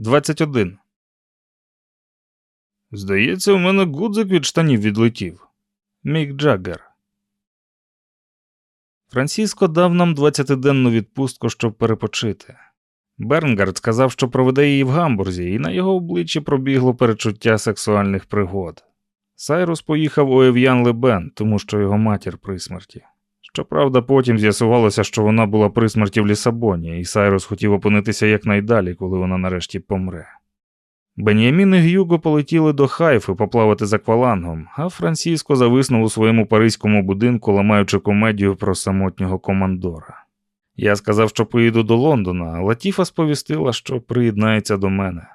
21. Здається, у мене гудзик від штанів відлетів. Мік Джаггер. Франциско дав нам 20-денну відпустку, щоб перепочити. Бернгард сказав, що проведе її в Гамбурзі, і на його обличчі пробігло перечуття сексуальних пригод. Сайрус поїхав у Ев'ян-ле-Бен, тому що його матір при смерті. Щоправда, потім з'ясувалося, що вона була при смерті в Лісабоні, і Сайрус хотів опинитися якнайдалі, коли вона нарешті помре. Бен'ямін і Гюго полетіли до Хайфи поплавати за аквалангом, а Франциско зависнув у своєму паризькому будинку, ламаючи комедію про самотнього командора. Я сказав, що поїду до Лондона, а Латіфа сповістила, що приєднається до мене.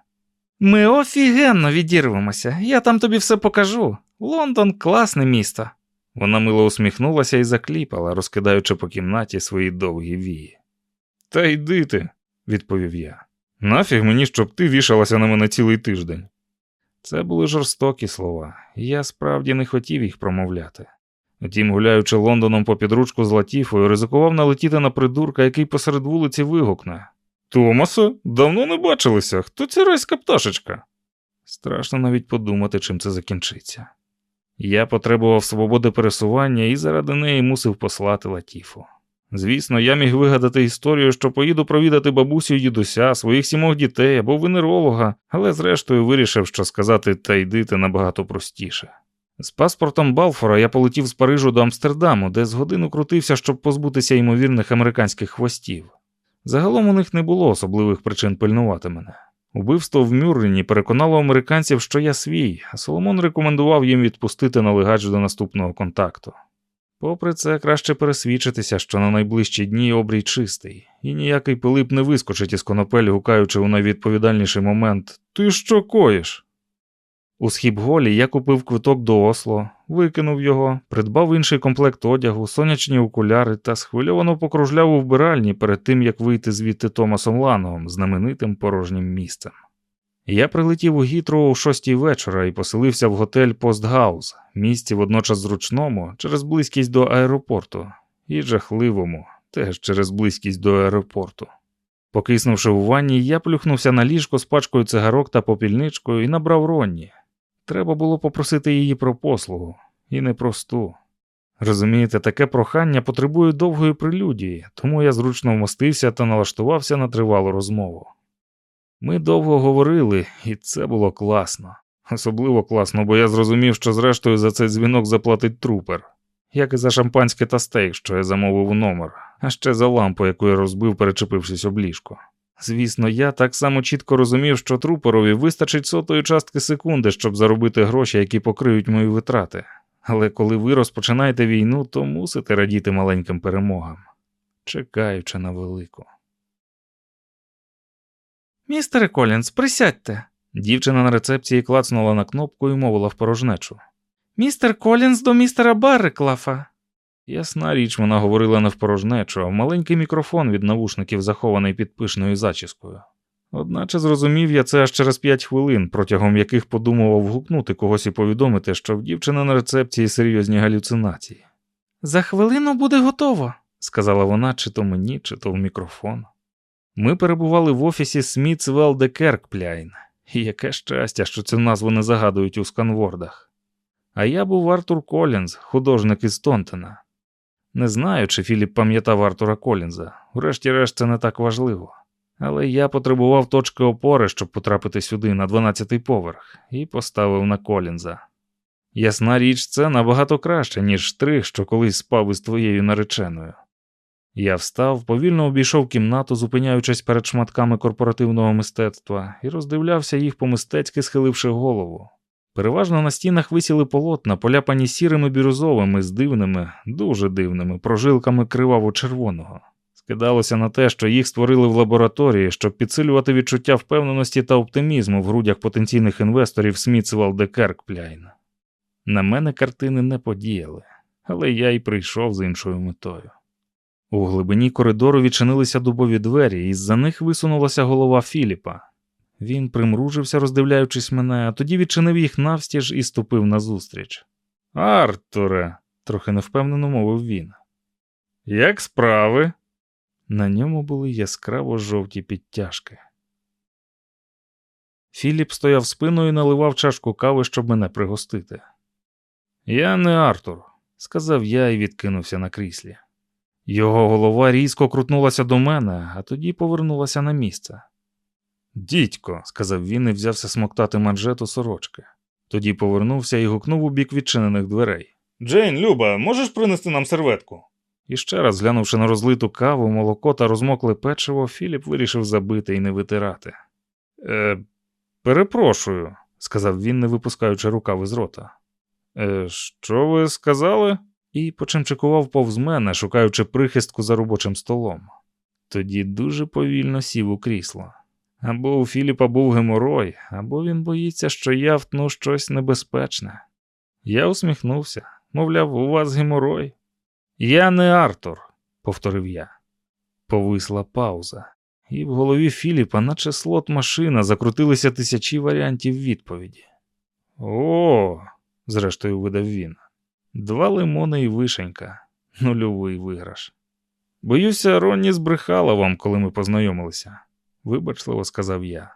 Ми офігенно відірвемося, я там тобі все покажу. Лондон класне місто. Вона мило усміхнулася і закліпала, розкидаючи по кімнаті свої довгі вії. Та йди ти, відповів я. Нафіг мені, щоб ти вішалася на мене цілий тиждень. Це були жорстокі слова, і я справді не хотів їх промовляти. Втім, гуляючи Лондоном по підручку з Латіфою, ризикував налетіти на придурка, який посеред вулиці вигукне Томасе, давно не бачилися. Хто ця райська пташечка? Страшно навіть подумати, чим це закінчиться. Я потребував свободи пересування і заради неї мусив послати Латіфу. Звісно, я міг вигадати історію, що поїду провідати бабусю дідуся, своїх сімох дітей або венеролога, але зрештою вирішив, що сказати та йдити набагато простіше. З паспортом Балфора я полетів з Парижу до Амстердаму, де з годину крутився, щоб позбутися ймовірних американських хвостів. Загалом у них не було особливих причин пильнувати мене. Убивство в Мюррені переконало американців, що я свій, а Соломон рекомендував їм відпустити налегач до наступного контакту. Попри це, краще пересвідчитися, що на найближчі дні обрій чистий, і ніякий Пилип не вискочить із конопель, гукаючи у найвідповідальніший момент Ти що коїш? У схібголі я купив квиток до Осло, викинув його, придбав інший комплект одягу, сонячні окуляри та схвильовано покружляв у вбиральні перед тим, як вийти звідти Томасом Лангом, знаменитим порожнім місцем. Я прилетів у Гітро о шостій вечора і поселився в готель Постгаус, місці водночас зручному, через близькість до аеропорту, і жахливому, теж через близькість до аеропорту. Покиснувши у ванні, я плюхнувся на ліжко з пачкою цигарок та попільничкою і набрав Ронні. Треба було попросити її про послугу, і непросту. Розумієте, таке прохання потребує довгої прелюдії, тому я зручно вмостився та налаштувався на тривалу розмову. Ми довго говорили, і це було класно. Особливо класно, бо я зрозумів, що зрештою за цей дзвінок заплатить трупер, як і за шампанське та стейк, що я замовив у номер, а ще за лампу, яку я розбив, перечепившись об ліжко. Звісно, я так само чітко розумів, що труперові вистачить сотої частки секунди, щоб заробити гроші, які покриють мої витрати. Але коли ви розпочинаєте війну, то мусите радіти маленьким перемогам, чекаючи на велику. Містере Колінс, присядьте. Дівчина на рецепції клацнула на кнопку і мовила в порожнечу. Містер Колінс до містера Барреклафа. Ясна річ, вона говорила не в порожнечу, а в маленький мікрофон від навушників, захований під пишною зачіскою. Одначе зрозумів я це аж через п'ять хвилин, протягом яких подумував гукнути когось і повідомити, що в дівчини на рецепції серйозні галюцинації. За хвилину буде готово, сказала вона, чи то мені, чи то в мікрофон. Ми перебували в офісі Смітсвелл де Керкпляйн, і яке щастя, що цю назву не загадують у сканвордах. А я був Артур Колінз, художник із Тонтена. Не знаю, чи Філіп пам'ятав Артура Колінза, врешті-решт це не так важливо. Але я потребував точки опори, щоб потрапити сюди на 12-й поверх, і поставив на Колінза. Ясна річ, це набагато краще, ніж штрих, що колись спав із твоєю нареченою. Я встав, повільно обійшов кімнату, зупиняючись перед шматками корпоративного мистецтва, і роздивлявся їх по мистецьки схиливши голову. Переважно на стінах висіли полотна, поляпані сірими бірюзовими, з дивними, дуже дивними прожилками криваво-червоного. Скидалося на те, що їх створили в лабораторії, щоб підсилювати відчуття впевненості та оптимізму в грудях потенційних інвесторів Смітсвелл де Керкпляйн. На мене картини не подіяли, але я й прийшов з іншою метою. У глибині коридору відчинилися дубові двері, і з за них висунулася голова Філіпа. Він примружився, роздивляючись мене, а тоді відчинив їх навстіж і ступив назустріч. Артуре, трохи невпевнено мовив він. Як справи? На ньому були яскраво жовті підтяжки. Філіп стояв спиною і наливав чашку кави, щоб мене пригостити. Я не Артур, сказав я і відкинувся на кріслі. Його голова різко крутнулася до мене, а тоді повернулася на місце. Дідько, сказав він і взявся смоктати манжету сорочки. Тоді повернувся і гукнув у бік відчинених дверей. Джейн, Люба, можеш принести нам серветку? І ще раз, глянувши на розлиту каву, молоко та розмокле печиво, Філіп вирішив забити і не витирати. Е, перепрошую, сказав він, не випускаючи рукави з рота. Е, що ви сказали? І почимчикував повз мене, шукаючи прихистку за робочим столом. Тоді дуже повільно сів у крісло. Або у Філіпа був геморой, або він боїться, що я втну щось небезпечне. Я усміхнувся, мовляв, у вас геморой. Я не Артур, повторив я. Повисла пауза, і в голові Філіпа, наче слот машина, закрутилися тисячі варіантів відповіді. О, зрештою видав він. Два лимони і вишенька, нульовий виграш. Боюся, Ронні збрехала вам, коли ми познайомилися, вибачливо сказав я.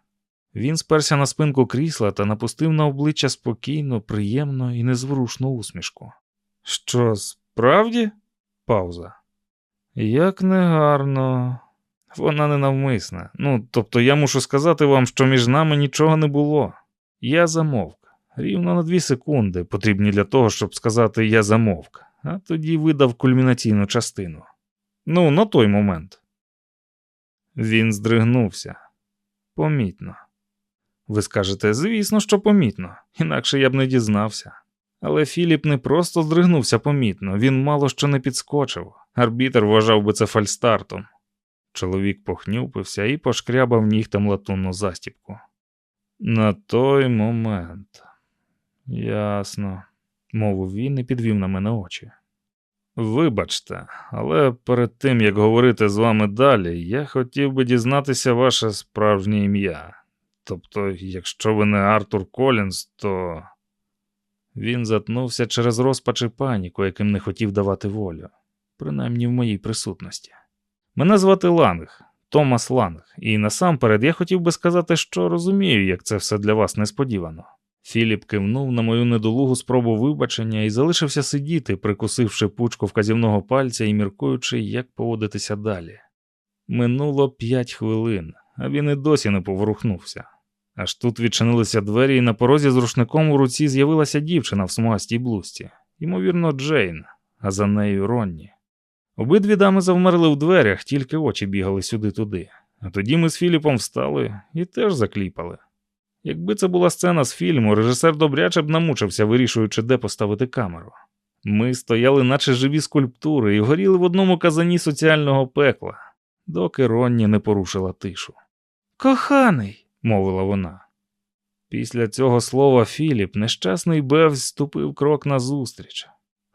Він сперся на спинку крісла та напустив на обличчя спокійно, приємно і незворушну усмішку. Що, справді? Пауза. Як негарно. Вона ненавмисна. Ну, тобто я мушу сказати вам, що між нами нічого не було. Я замовк. Рівно на дві секунди, потрібні для того, щоб сказати я замовк, а тоді видав кульмінаційну частину. Ну, на той момент. Він здригнувся. Помітно. Ви скажете, звісно, що помітно, інакше я б не дізнався. Але Філіп не просто здригнувся помітно, він мало що не підскочив. Арбітер вважав би це фальстартом. Чоловік похнюпився і пошкрябав нігтем латунну застіпку. На той момент. Ясно, мовив він і підвів на мене очі. Вибачте, але перед тим як говорити з вами далі, я хотів би дізнатися ваше справжнє ім'я. Тобто, якщо ви не Артур Колінс, то. Він затнувся через розпач і паніку, яким не хотів давати волю, принаймні в моїй присутності. Мене звати Ланг, Томас Ланг, і насамперед я хотів би сказати, що розумію, як це все для вас несподівано. Філіп кивнув на мою недолугу спробу вибачення і залишився сидіти, прикусивши пучку вказівного пальця і міркуючи, як поводитися далі. Минуло п'ять хвилин, а він і досі не поворухнувся. Аж тут відчинилися двері, і на порозі з рушником у руці з'явилася дівчина в смугастій блузці, ймовірно, Джейн, а за нею Ронні. Обидві дами завмерли в дверях, тільки очі бігали сюди-туди. А тоді ми з Філіпом встали і теж закліпали. Якби це була сцена з фільму, режисер добряче б намучився, вирішуючи, де поставити камеру. Ми стояли, наче живі скульптури, і горіли в одному казані соціального пекла, доки Ронні не порушила тишу. Коханий, мовила вона. Після цього слова Філіп, нещасний Бевз, ступив крок назустріч.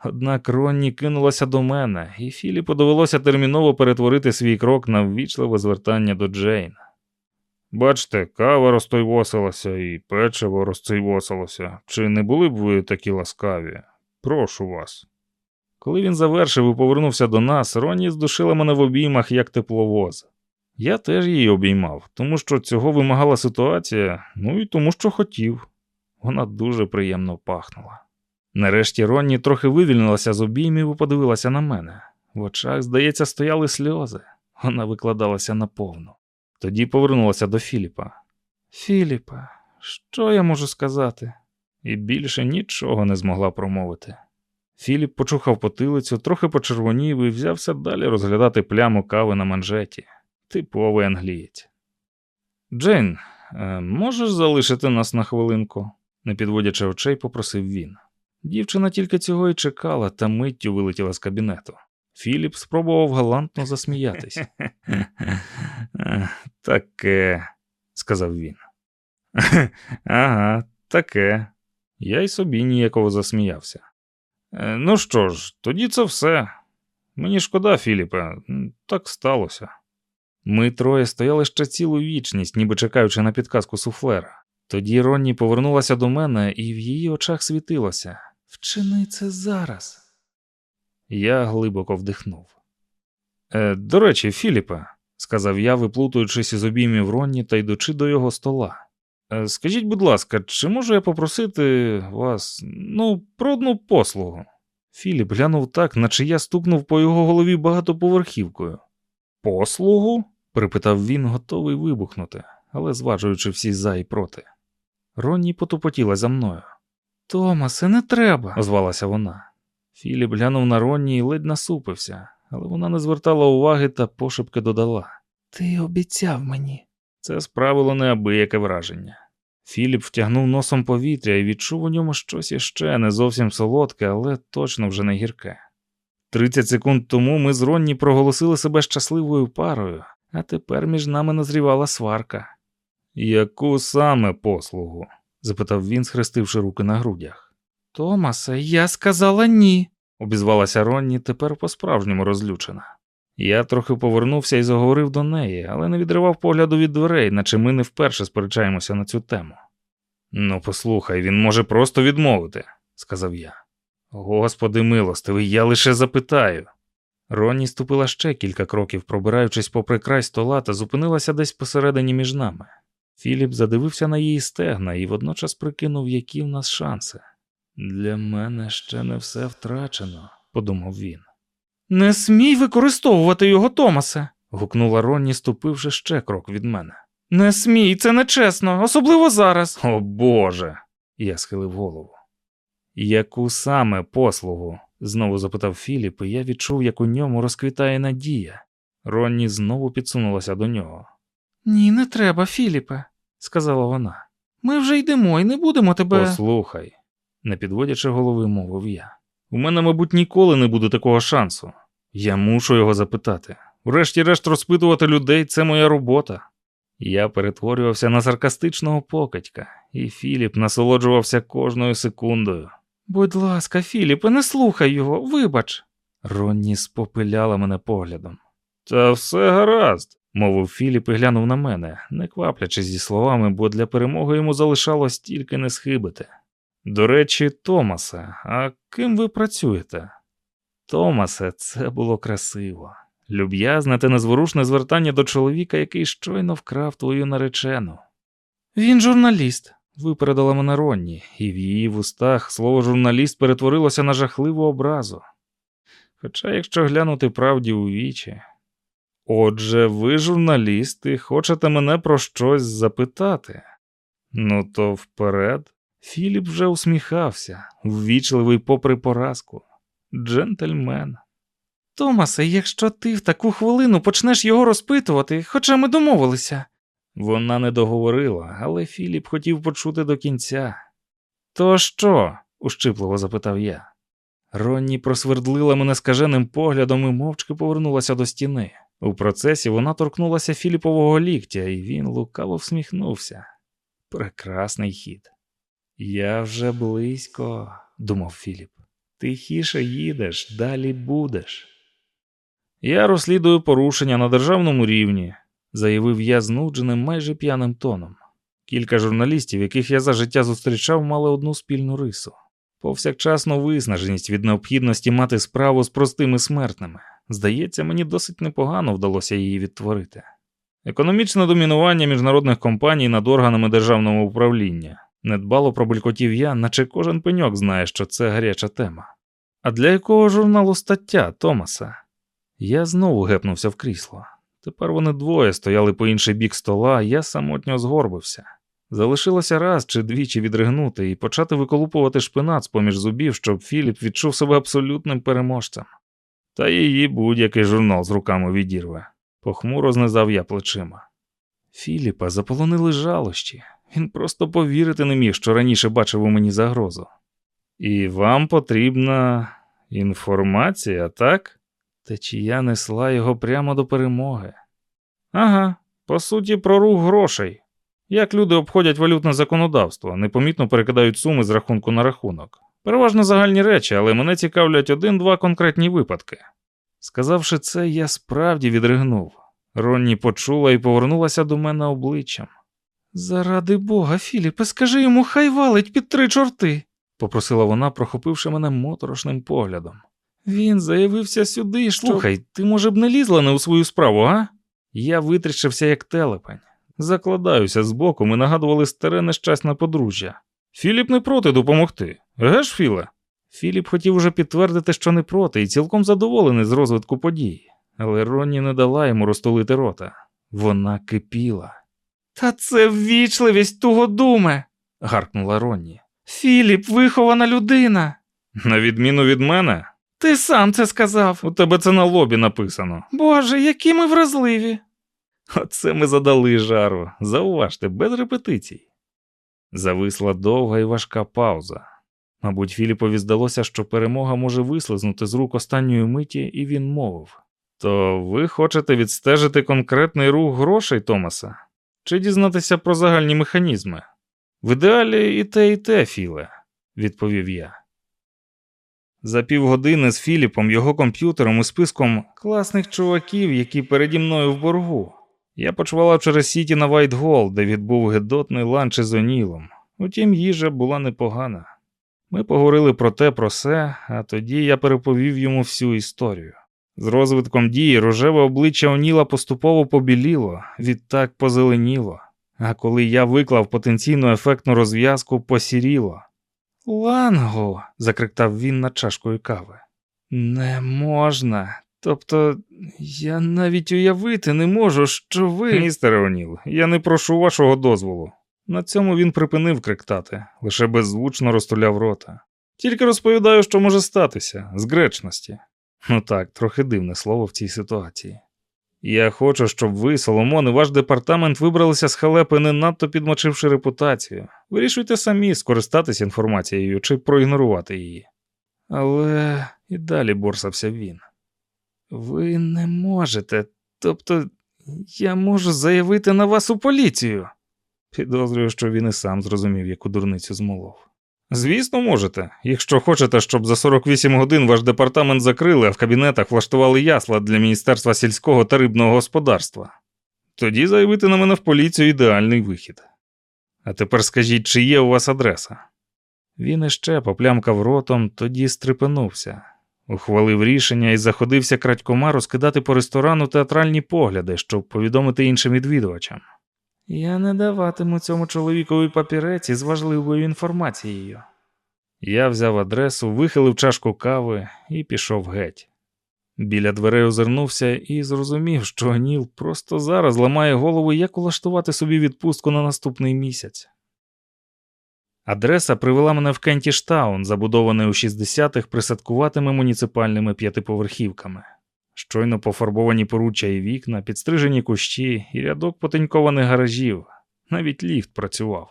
Однак Ронні кинулася до мене, і Філіпу довелося терміново перетворити свій крок на ввічливе звертання до Джейна. Бачте, кава розтойвосилася і печиво розцейвосилося. Чи не були б ви такі ласкаві? Прошу вас. Коли він завершив і повернувся до нас, Ронні здушила мене в обіймах як тепловоз. Я теж її обіймав, тому що цього вимагала ситуація, ну і тому, що хотів. Вона дуже приємно пахнула. Нарешті Ронні трохи вивільнилася з обіймів і подивилася на мене. В очах, здається, стояли сльози. Вона викладалася наповну. Тоді повернулася до Філіпа. Філіпа, що я можу сказати? І більше нічого не змогла промовити. Філіп почухав потилицю, трохи почервонів і взявся далі розглядати пляму кави на манжеті. Типовий англієць. Джейн, е, можеш залишити нас на хвилинку? не підводячи очей, попросив він. Дівчина тільки цього й чекала, та миттю вилетіла з кабінету. Філіп спробував галантно засміятись. Таке, сказав він. Ага, таке. Я й собі ніяково засміявся. «Е, ну що ж, тоді це все. Мені шкода, Філіпе, так сталося. Ми троє стояли ще цілу вічність, ніби чекаючи на підказку суфлера. Тоді Ронні повернулася до мене, і в її очах світилося. Вчини це зараз. Я глибоко вдихнув. «Е, До речі, Філіпе, сказав я, виплутуючись із обіймів Ронні та йдучи до його стола. Е, Скажіть, будь ласка, чи можу я попросити вас, ну, про одну послугу? Філіп глянув так, наче я стукнув по його голові багатоповерхівкою. Послугу? припитав він, готовий вибухнути, але зважуючи всі за і проти. Ронні потупотіла за мною. Томасе, не треба, озвалася вона. Філіп глянув на Ронні і ледь насупився, але вона не звертала уваги та пошепки додала. Ти обіцяв мені. Це справило неабияке враження. Філіп втягнув носом повітря і відчув у ньому щось іще не зовсім солодке, але точно вже не гірке. Тридцять секунд тому ми з Ронні проголосили себе щасливою парою, а тепер між нами назрівала сварка. Яку саме послугу? запитав він, схрестивши руки на грудях. Томасе, я сказала ні, обізвалася Ронні, тепер по-справжньому розлючена. Я трохи повернувся і заговорив до неї, але не відривав погляду від дверей, наче ми не вперше сперечаємося на цю тему. Ну, послухай, він може просто відмовити, сказав я. Господи милостивий, я лише запитаю. Ронні ступила ще кілька кроків, пробираючись попри край стола та зупинилася десь посередині між нами. Філіп задивився на її стегна і водночас прикинув, які в нас шанси. Для мене ще не все втрачено, подумав він. Не смій використовувати його, Томасе. гукнула Ронні, ступивши ще крок від мене. Не смій, це нечесно, особливо зараз. О Боже. Я схилив голову. Яку саме послугу? знову запитав Філіп, і я відчув, як у ньому розквітає надія. Ронні знову підсунулася до нього. Ні, не треба, Філіпе, сказала вона. Ми вже йдемо і не будемо тебе. Послухай, не підводячи голови, мовив я. У мене, мабуть, ніколи не буде такого шансу. Я мушу його запитати. Врешті-решт розпитувати людей це моя робота. Я перетворювався на саркастичного покатька, і Філіп насолоджувався кожною секундою. Будь ласка, Філіпе, не слухай його, вибач. Ронні спопиляла мене поглядом. Та все гаразд, мовив Філіп і глянув на мене, не кваплячись зі словами, бо для перемоги йому залишалось тільки не схибити. До речі, Томасе, а ким ви працюєте? Томасе, це було красиво. Люб'язне та незворушне звертання до чоловіка, який щойно вкрав твою наречену. Він журналіст, випередила мене Ронні, і в її вустах слово журналіст перетворилося на жахливу образу. Хоча, якщо глянути правді у вічі. Отже, ви, журналіст, і хочете мене про щось запитати? Ну, то вперед. Філіп вже усміхався, ввічливий попри поразку. Джентльмен. Томасе, якщо ти в таку хвилину почнеш його розпитувати, хоча ми домовилися. Вона не договорила, але Філіп хотів почути до кінця. То що? ущипливо запитав я. Ронні просвердлила мене скаженим поглядом і мовчки повернулася до стіни. У процесі вона торкнулася Філіпового ліктя, і він лукаво всміхнувся. Прекрасний хід. Я вже близько, думав Філіп. Тихіше їдеш, далі будеш. Я розслідую порушення на державному рівні, заявив я знудженим майже п'яним тоном. Кілька журналістів, яких я за життя зустрічав, мали одну спільну рису повсякчасну виснаженість від необхідності мати справу з простими смертними. Здається, мені досить непогано вдалося її відтворити. Економічне домінування міжнародних компаній над органами державного управління. Недбало пробулькотів я, наче кожен пеньок знає, що це гаряча тема. А для якого журналу стаття, Томаса? Я знову гепнувся в крісло. Тепер вони двоє стояли по інший бік стола, я самотньо згорбився. Залишилося раз чи двічі відригнути і почати виколупувати шпинат з поміж зубів, щоб Філіп відчув себе абсолютним переможцем. Та її будь-який журнал з руками відірве. Похмуро знизав я плечима. Філіпа заполонили жалощі. Він просто повірити не міг, що раніше бачив у мені загрозу. І вам потрібна інформація, так? Течія несла його прямо до перемоги. Ага, по суті, про рух грошей. Як люди обходять валютне законодавство, непомітно перекидають суми з рахунку на рахунок. Переважно загальні речі, але мене цікавлять один-два конкретні випадки. Сказавши це, я справді відригнув. Ронні почула і повернулася до мене обличчям. Заради бога, Філіпе, скажи йому, хай валить під три чорти, попросила вона, прохопивши мене моторошним поглядом. Він заявився сюди, що. Слухай, ти, може б, не лізла не у свою справу, а? Я витріщився, як телепень. Закладаюся збоку, ми нагадували старе нещасне подружжя. Філіп не проти допомогти. Еге ж, Філе? Філіп хотів уже підтвердити, що не проти, і цілком задоволений з розвитку подій, але Ронні не дала йому розтулити рота. Вона кипіла. Та це ввічливість тугодуме, гаркнула Ронні. Філіп, вихована людина. На відміну від мене, ти сам це сказав. У тебе це на лобі написано. Боже, які ми вразливі. Оце ми задали жару. Зауважте, без репетицій. Зависла довга і важка пауза. Мабуть, Філіпові здалося, що перемога може вислизнути з рук останньої миті, і він мовив: То ви хочете відстежити конкретний рух грошей, Томаса? Чи дізнатися про загальні механізми? В ідеалі і те, і те, Філе, відповів я. За півгодини з Філіпом, його комп'ютером і списком класних чуваків, які переді мною в боргу. Я почувала через Сіті на Вайтгол, де відбув гидотний ланч із Онілом. Утім, їжа була непогана. Ми поговорили про те, про все, а тоді я переповів йому всю історію. З розвитком дії рожеве обличчя Оніла поступово побіліло, відтак позеленіло, а коли я виклав потенційну ефектну розв'язку, посіріло. Ланго. закриктав він над чашкою кави. Не можна. Тобто, я навіть уявити не можу, що ви. Містере Оніл, я не прошу вашого дозволу. На цьому він припинив криктати, лише беззвучно розтуляв рота. Тільки розповідаю, що може статися, з гречності. Ну так, трохи дивне слово в цій ситуації. Я хочу, щоб ви, Соломон, і ваш департамент вибралися з халепи, не надто підмочивши репутацію. Вирішуйте самі скористатися інформацією чи проігнорувати її. Але і далі борсався він. Ви не можете, тобто я можу заявити на вас у поліцію. Підозрюю, що він і сам зрозумів, яку дурницю змолов. Звісно, можете, якщо хочете, щоб за 48 годин ваш департамент закрили, а в кабінетах влаштували ясла для Міністерства сільського та рибного господарства. Тоді заявити на мене в поліцію ідеальний вихід. А тепер скажіть, чи є у вас адреса? Він іще поплямкав ротом, тоді стрепенувся, ухвалив рішення і заходився крадькома розкидати по ресторану театральні погляди, щоб повідомити іншим відвідувачам. Я не даватиму цьому чоловікові папірець із важливою інформацією. Я взяв адресу, вихилив чашку кави і пішов геть. Біля дверей озирнувся і зрозумів, що Ніл просто зараз ламає голову, як улаштувати собі відпустку на наступний місяць. Адреса привела мене в Кентіштаун, забудований у 60-х присадкуватими муніципальними п'ятиповерхівками. Щойно пофарбовані поруччя і вікна, підстрижені кущі і рядок потенькованих гаражів. Навіть ліфт працював.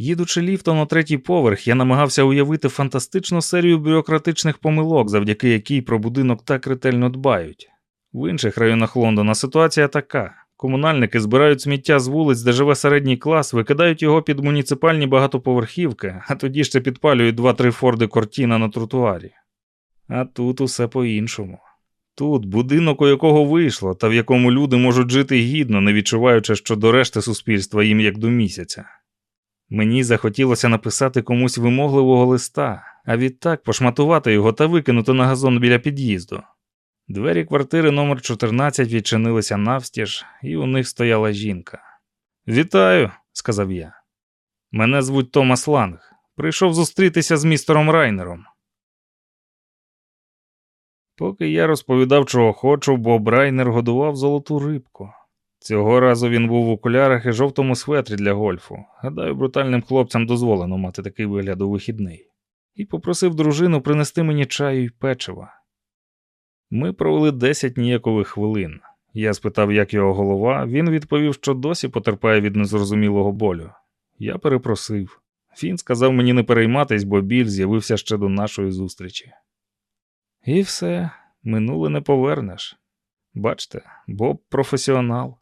Їдучи ліфтом на третій поверх, я намагався уявити фантастичну серію бюрократичних помилок, завдяки якій про будинок так ретельно дбають. В інших районах Лондона ситуація така: комунальники збирають сміття з вулиць, де живе середній клас, викидають його під муніципальні багатоповерхівки, а тоді ще підпалюють два-три форди кортіна на тротуарі. А тут усе по-іншому. Тут будинок, у якого вийшло, та в якому люди можуть жити гідно, не відчуваючи, що до решти суспільства їм як до місяця. Мені захотілося написати комусь вимогливого листа, а відтак пошматувати його та викинути на газон біля під'їзду. Двері квартири номер 14 відчинилися навстіж, і у них стояла жінка. Вітаю, сказав я. Мене звуть Томас Ланг. Прийшов зустрітися з містером Райнером. Поки я розповідав, чого хочу, Боб Райнер годував золоту рибку. Цього разу він був в окулярах і жовтому светрі для гольфу. Гадаю, брутальним хлопцям дозволено мати такий вигляд у вихідний, і попросив дружину принести мені чаю й печива. Ми провели десять ніякових хвилин. Я спитав, як його голова, він відповів, що досі потерпає від незрозумілого болю. Я перепросив. Він сказав мені не перейматись, бо біль з'явився ще до нашої зустрічі. І все, минуле не повернеш. Бачте, Боб професіонал.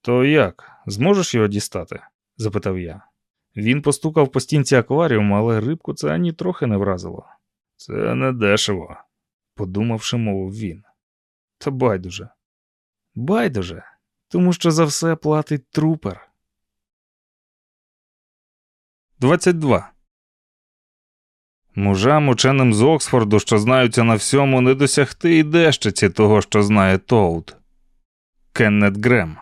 То як, зможеш його дістати? запитав я. Він постукав по стінці акваріуму, але рибку це ані трохи не вразило. Це не дешево, подумавши, мовив він. Та байдуже. Байдуже, тому що за все платить трупер. 22. Мужам, ученим з Оксфорду, що знаються на всьому, не досягти і дещиці того, що знає Тоут. Кеннет Грем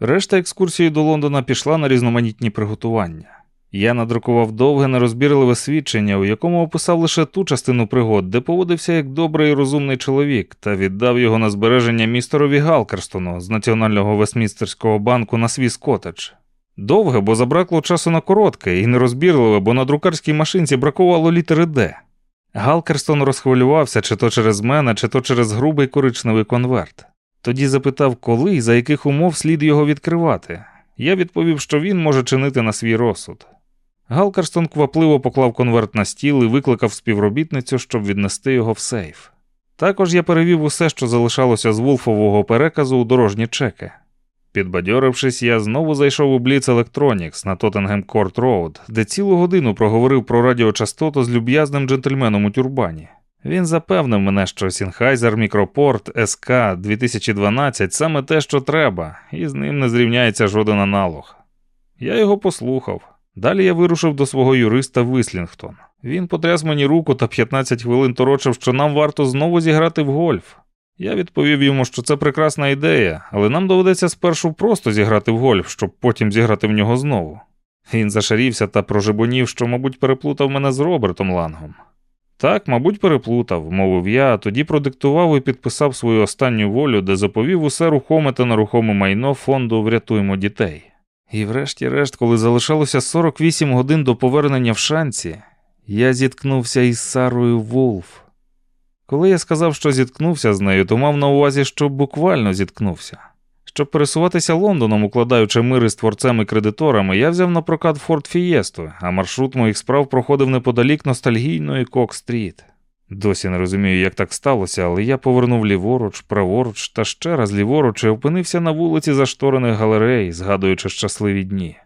Решта екскурсії до Лондона пішла на різноманітні приготування. Я надрукував довге нерозбірливе свідчення, у якому описав лише ту частину пригод, де поводився як добрий і розумний чоловік, та віддав його на збереження містерові Галкерстону з Національного Вестмінстерського банку на свій скотедж. Довге, бо забракло часу на коротке, і нерозбірливе, бо на друкарській машинці бракувало літери Д. Галкерстон розхвилювався чи то через мене, чи то через грубий коричневий конверт. Тоді запитав, коли і за яких умов слід його відкривати. Я відповів, що він може чинити на свій розсуд. Галкерстон квапливо поклав конверт на стіл і викликав співробітницю, щоб віднести його в сейф. Також я перевів усе, що залишалося з Вулфового переказу у дорожні чеки. Підбадьорившись, я знову зайшов у Blitz Electronics на Тоттенгем Корт Роуд, де цілу годину проговорив про радіочастоту з люб'язним джентльменом у тюрбані. Він запевнив мене, що Sennheiser Microport СК 2012 саме те, що треба, і з ним не зрівняється жоден аналог. Я його послухав. Далі я вирушив до свого юриста в Іслінгтон. Він потряс мені руку та 15 хвилин торочив, що нам варто знову зіграти в гольф. Я відповів йому, що це прекрасна ідея, але нам доведеться спершу просто зіграти в гольф, щоб потім зіграти в нього знову. Він зашарівся та прожебонів, що, мабуть, переплутав мене з Робертом Лангом. Так, мабуть, переплутав, мовив я, а тоді продиктував і підписав свою останню волю, де заповів усе рухоме та нерухоме майно фонду Врятуємо дітей. І врешті-решт, коли залишалося 48 годин до повернення в шанці, я зіткнувся із Сарою Вулф. Коли я сказав, що зіткнувся з нею, то мав на увазі, що буквально зіткнувся. Щоб пересуватися Лондоном, укладаючи мири з творцем і кредиторами, я взяв на прокат Форд Фієсту, а маршрут моїх справ проходив неподалік ностальгійної Кок-стріт. Досі не розумію, як так сталося, але я повернув ліворуч, праворуч та ще раз ліворуч і опинився на вулиці зашторених галерей, згадуючи щасливі дні.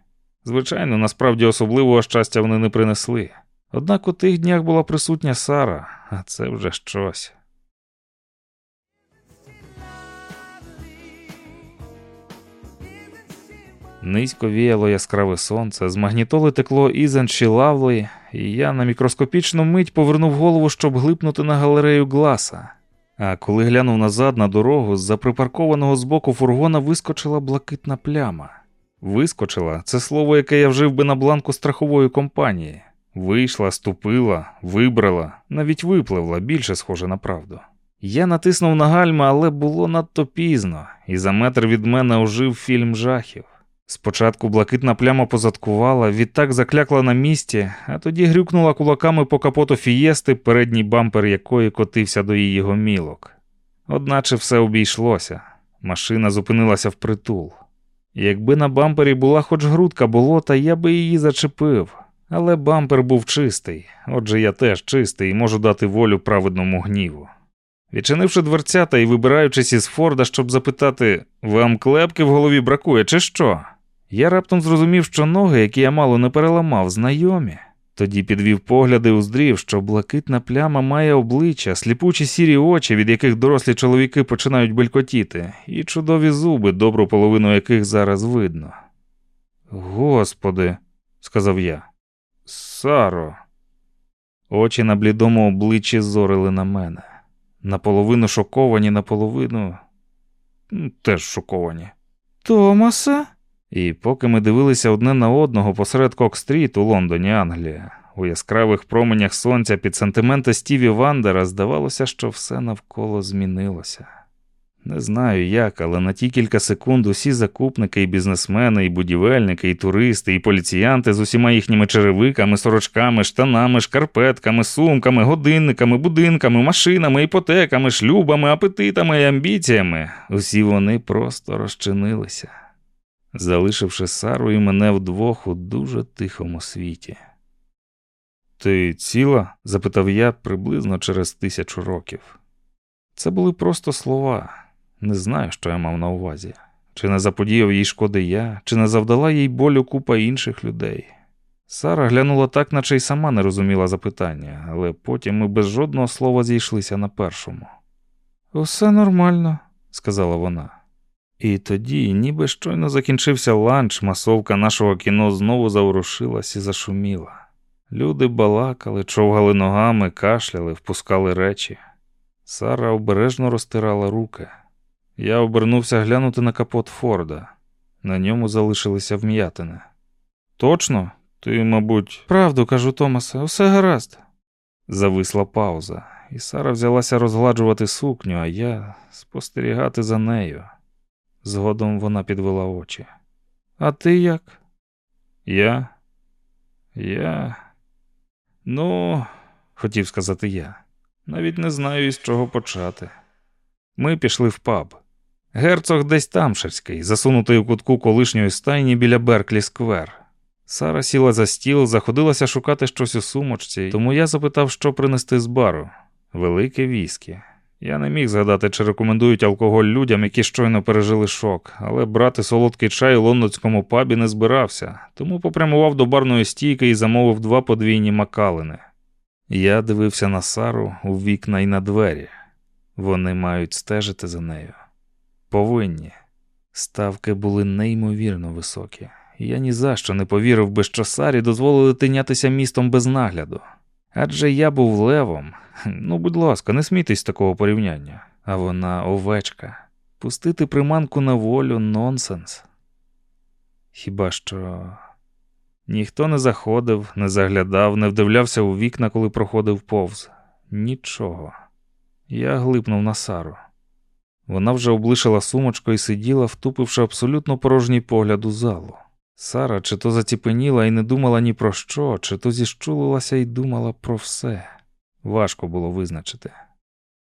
Звичайно, насправді особливого щастя вони не принесли. Однак у тих днях була присутня Сара, а це вже щось. Низько віяло яскраве сонце, з магнітоли текло Лавлі, і я на мікроскопічну мить повернув голову, щоб глипнути на галерею гласа. А коли глянув назад на дорогу, з за припаркованого збоку фургона вискочила блакитна пляма. Вискочила це слово, яке я вжив би на бланку страхової компанії. Вийшла, ступила, вибрала, навіть випливла, більше схоже на правду. Я натиснув на гальма, але було надто пізно, і за метр від мене ожив фільм жахів. Спочатку блакитна пляма позадкувала, відтак заклякла на місці, а тоді грюкнула кулаками по капоту фієсти, передній бампер якої котився до її гомілок. Одначе все обійшлося. Машина зупинилася впритул. Якби на бампері була хоч грудка болота, я би її зачепив, але бампер був чистий, отже, я теж чистий і можу дати волю праведному гніву. Відчинивши дверцята і вибираючись із Форда, щоб запитати, вам клепки в голові бракує, чи що? Я раптом зрозумів, що ноги, які я мало не переламав, знайомі. Тоді підвів погляд і уздрів, що блакитна пляма має обличчя, сліпучі сірі очі, від яких дорослі чоловіки починають белькотіти, і чудові зуби, добру половину яких зараз видно. Господи, сказав я. Саро. Очі на блідому обличчі зорили на мене. Наполовину шоковані, наполовину теж шоковані. Томаса? І поки ми дивилися одне на одного посеред Корк-стріт у Лондоні, Англія, у яскравих променях сонця під сантименти Стіві Вондера здавалося, що все навколо змінилося. Не знаю як, але на ті кілька секунд усі закупники, і бізнесмени, і будівельники, і туристи, і поліціянти з усіма їхніми черевиками, сорочками, штанами, шкарпетками, сумками, годинниками, будинками, машинами, іпотеками, шлюбами, апетитами і амбіціями, усі вони просто розчинилися залишивши Сару і мене вдвох у дуже тихому світі. Ти ціла? запитав я приблизно через тисячу років. Це були просто слова. Не знаю, що я мав на увазі. Чи не заподіяв їй шкоди я, чи не завдала їй болю купа інших людей. Сара глянула так, наче й сама не розуміла запитання, але потім ми без жодного слова зійшлися на першому. Усе нормально, сказала вона. І тоді, ніби щойно закінчився ланч, масовка нашого кіно знову заворушилась і зашуміла. Люди балакали, човгали ногами, кашляли, впускали речі. Сара обережно розтирала руки. Я обернувся глянути на капот Форда. На ньому залишилися вм'ятини. Точно? Ти, мабуть, правду кажу, Томасе, усе гаразд. Зависла пауза, і Сара взялася розгладжувати сукню, а я спостерігати за нею. Згодом вона підвела очі. А ти як? Я? Я. Ну, хотів сказати я. Навіть не знаю, із чого почати. Ми пішли в паб. Герцог Десьтамширський, засунутий у кутку колишньої стайні біля Берклі Сквер. Сара сіла за стіл, заходилася шукати щось у сумочці, тому я запитав, що принести з бару. Велике віскі. Я не міг згадати, чи рекомендують алкоголь людям, які щойно пережили шок, але брати солодкий чай у лондонському пабі не збирався, тому попрямував до барної стійки і замовив два подвійні макалани. Я дивився на Сару у вікна і на двері. Вони мають стежити за нею. Повинні. Ставки були неймовірно високі. Я ні за що не повірив би, що Сарі дозволили тинятися містом без нагляду. Адже я був левом. Ну, будь ласка, не смійтесь такого порівняння. А вона овечка. Пустити приманку на волю нонсенс. Хіба що ніхто не заходив, не заглядав, не вдивлявся у вікна, коли проходив повз. Нічого. Я глипнув на Сару. Вона вже облишила сумочку і сиділа, втупивши абсолютно порожній погляд у залу. Сара чи то заціпеніла і не думала ні про що, чи то зіщулилася і думала про все. Важко було визначити.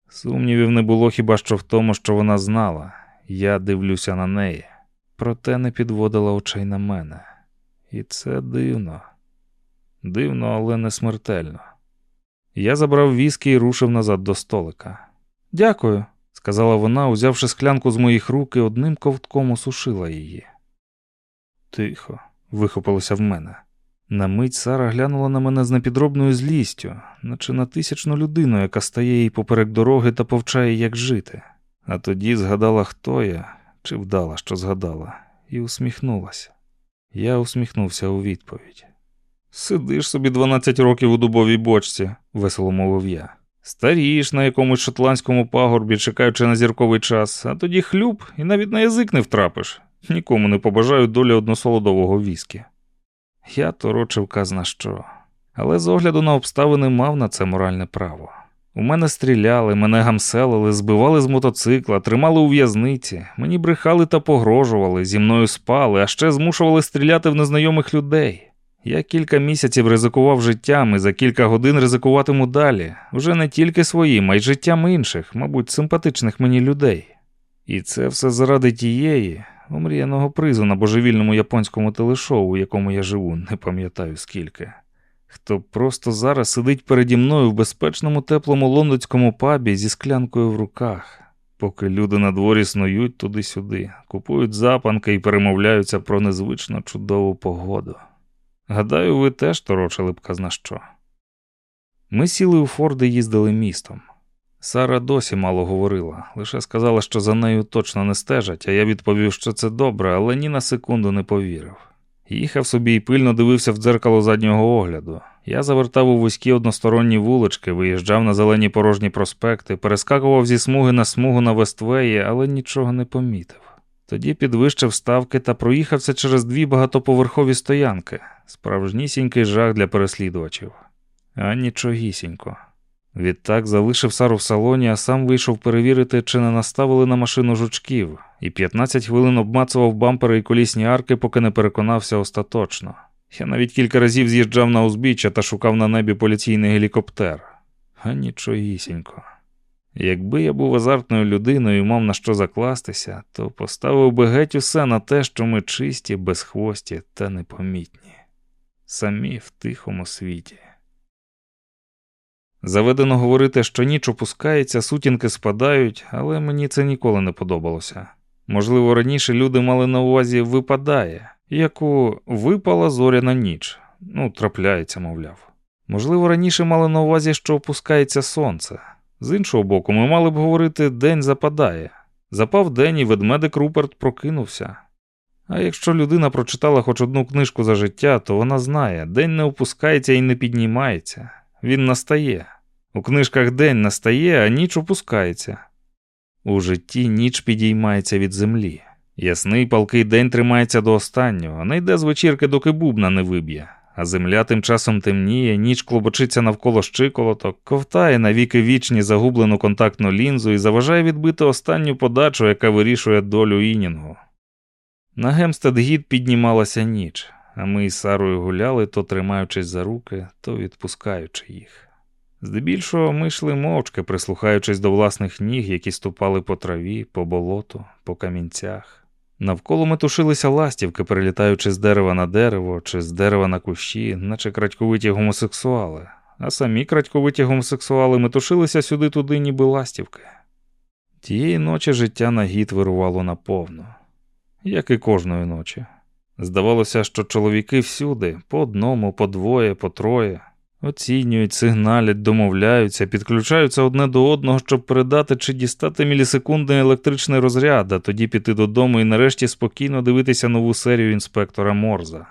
Сумнівів не було хіба що в тому, що вона знала. Я дивлюся на неї, проте не підводила очей на мене. І це дивно. Дивно, але не смертельно. Я забрав віскі і рушив назад до столика. Дякую, сказала вона, узявши склянку з моїх рук і одним ковтком осушила її. Тихо, вихопилося в мене. На мить Сара глянула на мене з непідробною злістю, наче на тисячну людину, яка стає їй поперек дороги та повчає, як жити. А тоді згадала, хто я, чи вдала, що згадала, і усміхнулася. Я усміхнувся у відповідь. Сидиш собі 12 років у дубовій бочці, весело мовив я. Старієш на якомусь шотландському пагорбі, чекаючи на зірковий час, а тоді хлюб і навіть на язик не втрапиш. Нікому не побажаю долі односолодового віскі. Я торочив казна що, але з огляду на обставини мав на це моральне право. У мене стріляли, мене гамселили, збивали з мотоцикла, тримали у в'язниці, мені брехали та погрожували, зі мною спали, а ще змушували стріляти в незнайомих людей. Я кілька місяців ризикував життям і за кілька годин ризикуватиму далі, уже не тільки своїм, а й життям інших, мабуть, симпатичних мені людей. І це все заради тієї, омріяного призу на божевільному японському телешоу, у якому я живу, не пам'ятаю скільки. Хто просто зараз сидить переді мною в безпечному теплому лондонському пабі зі склянкою в руках, поки люди на дворі снують туди-сюди, купують запанки і перемовляються про незвично чудову погоду. Гадаю, ви теж торочили б казна що. Ми сіли у Форди і їздили містом. Сара досі мало говорила, лише сказала, що за нею точно не стежать, а я відповів, що це добре, але ні на секунду не повірив. Їхав собі і пильно дивився в дзеркало заднього огляду. Я завертав у вузькі односторонні вулички, виїжджав на зелені порожні проспекти, перескакував зі смуги на смугу на Вествеї, але нічого не помітив. Тоді підвищив ставки та проїхався через дві багатоповерхові стоянки, справжнісінький жах для переслідувачів. А нічогісінько. Відтак залишив Сару в салоні, а сам вийшов перевірити, чи не наставили на машину жучків, і 15 хвилин обмацував бампери і колісні арки, поки не переконався остаточно. Я навіть кілька разів з'їжджав на узбіччя та шукав на небі поліційний гелікоптер. А нічогісінько. Якби я був азартною людиною і мав на що закластися, то поставив би геть усе на те, що ми чисті, безхвості та непомітні, самі в тихому світі. Заведено говорити, що ніч опускається, сутінки спадають, але мені це ніколи не подобалося. Можливо, раніше люди мали на увазі випадає, яку випала зоряна ніч, ну, трапляється, мовляв. Можливо, раніше мали на увазі, що опускається сонце. З іншого боку, ми мали б говорити день западає. Запав день і ведмедик Руперт прокинувся. А якщо людина прочитала хоч одну книжку за життя, то вона знає, день не опускається і не піднімається, він настає. У книжках день настає, а ніч опускається. У житті ніч підіймається від землі. Ясний палкий день тримається до останнього, не йде з вечірки, доки бубна не виб'є. А земля тим часом темніє, ніч клобочиться навколо щиколоток, ковтає навіки вічні загублену контактну лінзу і заважає відбити останню подачу, яка вирішує долю інінгу. На Гемстед-гід піднімалася ніч, а ми із Сарою гуляли, то тримаючись за руки, то відпускаючи їх. Здебільшого ми йшли мовчки, прислухаючись до власних ніг, які ступали по траві, по болоту, по камінцях. Навколо метушилися ластівки, перелітаючи з дерева на дерево чи з дерева на кущі, наче крадьковиті гомосексуали, а самі крадьковиті гомосексуали метушилися сюди туди, ніби ластівки. Тієї ночі життя на гід вирувало наповну, як і кожної ночі. Здавалося, що чоловіки всюди, по одному, по двоє, по троє, Оцінюють, сигналять, домовляються, підключаються одне до одного, щоб передати чи дістати мілісекундний електричний розряд, а тоді піти додому і нарешті спокійно дивитися нову серію інспектора Морза.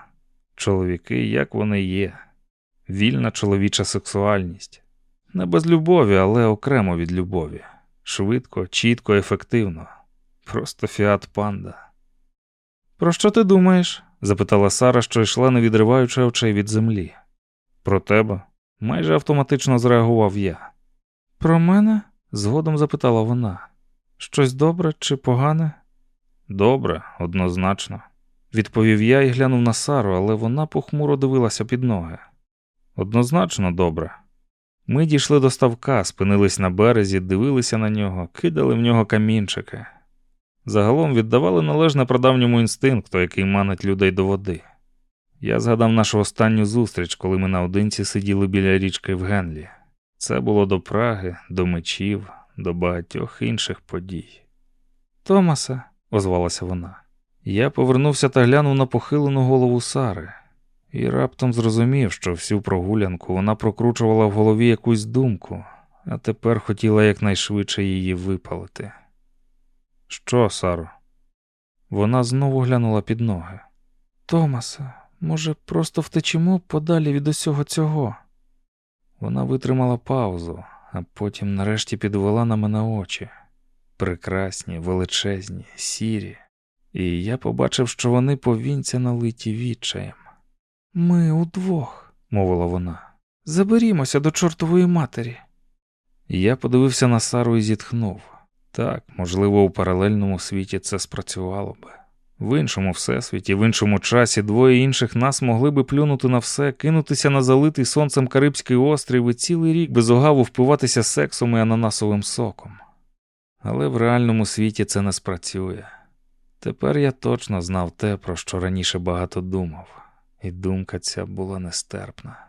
Чоловіки, як вони є, вільна чоловіча сексуальність. Не без любові, але окремо від любові. Швидко, чітко, ефективно. Просто фіат панда. Про що ти думаєш? запитала Сара, що йшла, не відриваючи очей від землі. Про тебе? майже автоматично зреагував я. Про мене? згодом запитала вона. Щось добре чи погане? Добре, однозначно, відповів я і глянув на Сару, але вона похмуро дивилася під ноги. Однозначно добре. Ми дійшли до ставка, спинились на березі, дивилися на нього, кидали в нього камінчики. Загалом віддавали належне прадавньому інстинкту, який манить людей до води. Я згадав нашу останню зустріч, коли ми наодинці сиділи біля річки в Генлі. Це було до Праги, до мечів, до багатьох інших подій. Томасе, озвалася вона. Я повернувся та глянув на похилену голову Сари і раптом зрозумів, що всю прогулянку вона прокручувала в голові якусь думку, а тепер хотіла якнайшвидше її випалити. Що, Саро? Вона знову глянула під ноги. Томасе, Може, просто втечемо подалі від усього цього. Вона витримала паузу, а потім нарешті підвела на мене очі прекрасні, величезні, сірі, і я побачив, що вони повінця налиті відчаєм. Ми удвох, мовила вона, заберімося до чортової матері. Я подивився на Сару і зітхнув так, можливо, у паралельному світі це спрацювало би. В іншому всесвіті, в іншому часі двоє інших нас могли би плюнути на все, кинутися на залитий сонцем Карибський острів і цілий рік без огаву впиватися сексом і ананасовим соком. Але в реальному світі це не спрацює. Тепер я точно знав те, про що раніше багато думав, і думка ця була нестерпна.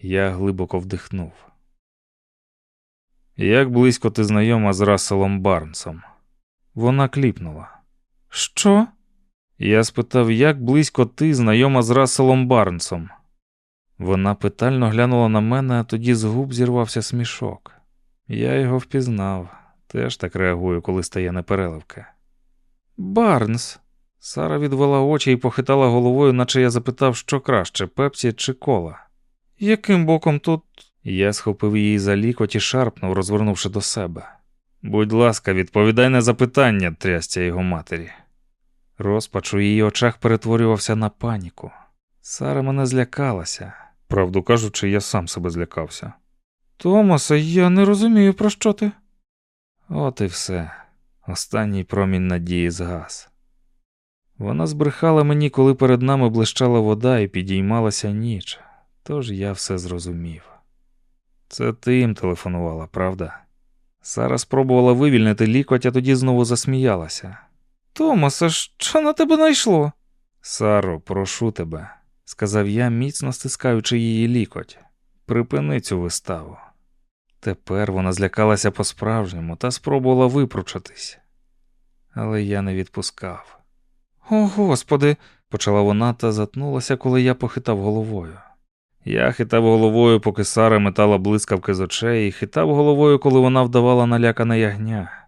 Я глибоко вдихнув. Як близько ти знайома з Расселом Барнсом? Вона кліпнула. Що? Я спитав, як близько ти знайома з Расселом Барнсом. Вона питально глянула на мене, а тоді з губ зірвався смішок. Я його впізнав, теж так реагую, коли стає непереливка. Барнс. Сара відвела очі і похитала головою, наче я запитав, що краще, пепсі чи кола. Яким боком тут. Я схопив її за лікоть і шарпнув, розвернувши до себе. Будь ласка, відповідай на запитання, трястя його матері. Розпач у її очах перетворювався на паніку. Сара мене злякалася. Правду кажучи, я сам себе злякався. Томасе, я не розумію, про що ти. От і все. Останній промінь надії згас. Вона збрехала мені, коли перед нами блищала вода і підіймалася ніч, тож я все зрозумів. Це ти їм телефонувала, правда? Сара спробувала вивільнити лікоть, а тоді знову засміялася. Томасе, що на тебе найшло? Саро, прошу тебе, сказав я, міцно стискаючи її лікоть. Припини цю виставу. Тепер вона злякалася по-справжньому та спробувала випручатись, але я не відпускав. О, господи, почала вона та затнулася, коли я похитав головою. Я хитав головою, поки Сара метала блискавки з очей, і хитав головою, коли вона вдавала налякане ягня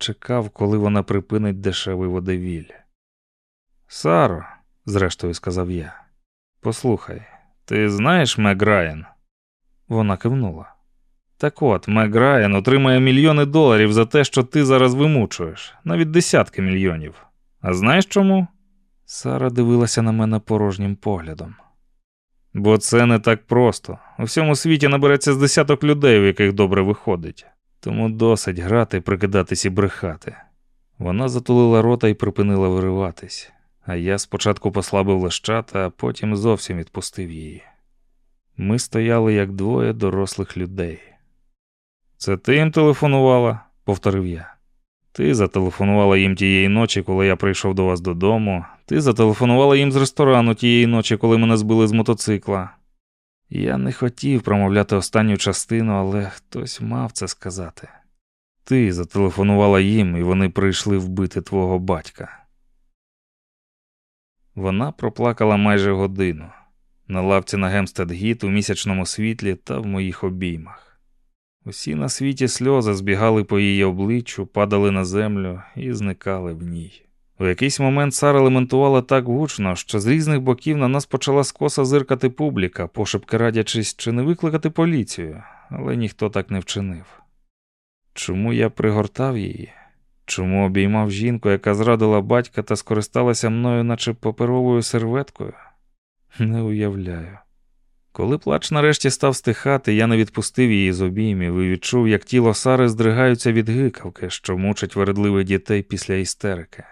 чекав, коли вона припинить дешевий водевіль. Саро, зрештою сказав я, послухай, ти знаєш Мег Райан?» Вона кивнула. Так от, Мег Райан отримає мільйони доларів за те, що ти зараз вимучуєш, навіть десятки мільйонів. А знаєш чому? Сара дивилася на мене порожнім поглядом. Бо це не так просто. У всьому світі набереться з десяток людей, у яких добре виходить. Тому досить грати, прикидатись і брехати. Вона затулила рота і припинила вириватись, а я спочатку послабив лещата, а потім зовсім відпустив її. Ми стояли як двоє дорослих людей. Це ти їм телефонувала? повторив я. Ти зателефонувала їм тієї ночі, коли я прийшов до вас додому. Ти зателефонувала їм з ресторану тієї ночі, коли мене збили з мотоцикла. Я не хотів промовляти останню частину, але хтось мав це сказати. Ти зателефонувала їм, і вони прийшли вбити твого батька. Вона проплакала майже годину на лавці на Гемстед-Гіт у місячному світлі та в моїх обіймах. Усі на світі сльози збігали по її обличчю, падали на землю і зникали в ній. У якийсь момент Сара лементувала так гучно, що з різних боків на нас почала скоса зиркати публіка, пошепки радячись, чи не викликати поліцію, але ніхто так не вчинив. Чому я пригортав її? Чому обіймав жінку, яка зрадила батька та скористалася мною, наче паперовою серветкою? Не уявляю. Коли плач нарешті став стихати, я не відпустив її з обіймів і відчув, як тіло Сари здригаються від гикавки, що мучить вередливих дітей після істерики.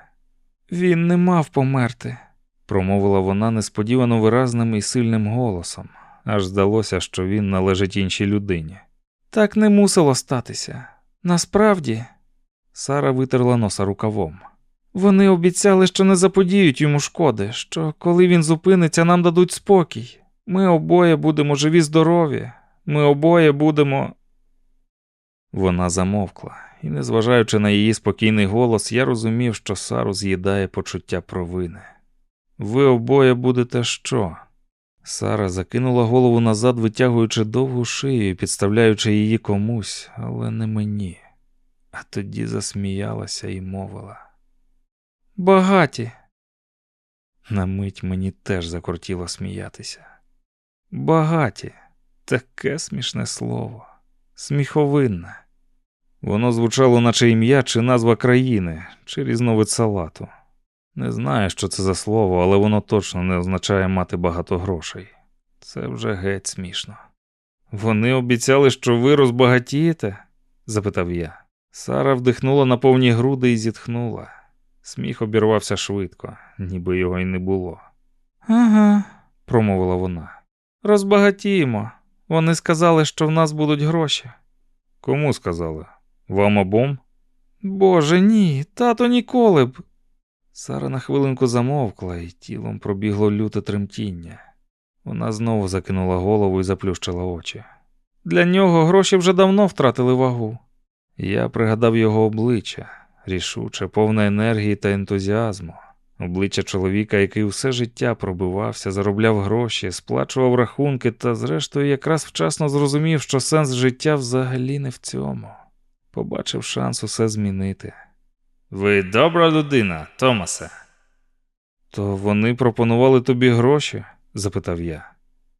Він не мав померти, промовила вона несподівано виразним і сильним голосом, аж здалося, що він належить іншій людині. Так не мусило статися. Насправді, Сара витерла носа рукавом. Вони обіцяли, що не заподіють йому шкоди, що коли він зупиниться, нам дадуть спокій. Ми обоє будемо живі здорові, ми обоє будемо. Вона замовкла, і, незважаючи на її спокійний голос, я розумів, що Сару з'їдає почуття провини. Ви обоє будете що? Сара закинула голову назад, витягуючи довгу шию і підставляючи її комусь, але не мені. А тоді засміялася і мовила. Багаті. На мить мені теж закортіло сміятися. Багаті, таке смішне слово, сміховинне. Воно звучало, наче ім'я чи назва країни, чи різновид салату. Не знаю, що це за слово, але воно точно не означає мати багато грошей. Це вже геть смішно. Вони обіцяли, що ви розбагатієте? запитав я. Сара вдихнула на повні груди і зітхнула. Сміх обірвався швидко, ніби його й не було. Ага, промовила вона. Розбагатіємо. Вони сказали, що в нас будуть гроші. Кому сказали? Вам обом? Боже, ні, тато ніколи б. Сара на хвилинку замовкла, і тілом пробігло люте тремтіння. Вона знову закинула голову і заплющила очі. Для нього гроші вже давно втратили вагу. Я пригадав його обличчя, рішуче, повне енергії та ентузіазму, обличчя чоловіка, який все життя пробивався, заробляв гроші, сплачував рахунки та, зрештою, якраз вчасно зрозумів, що сенс життя взагалі не в цьому. Побачив шанс усе змінити. Ви добра людина, Томасе. То вони пропонували тобі гроші? запитав я.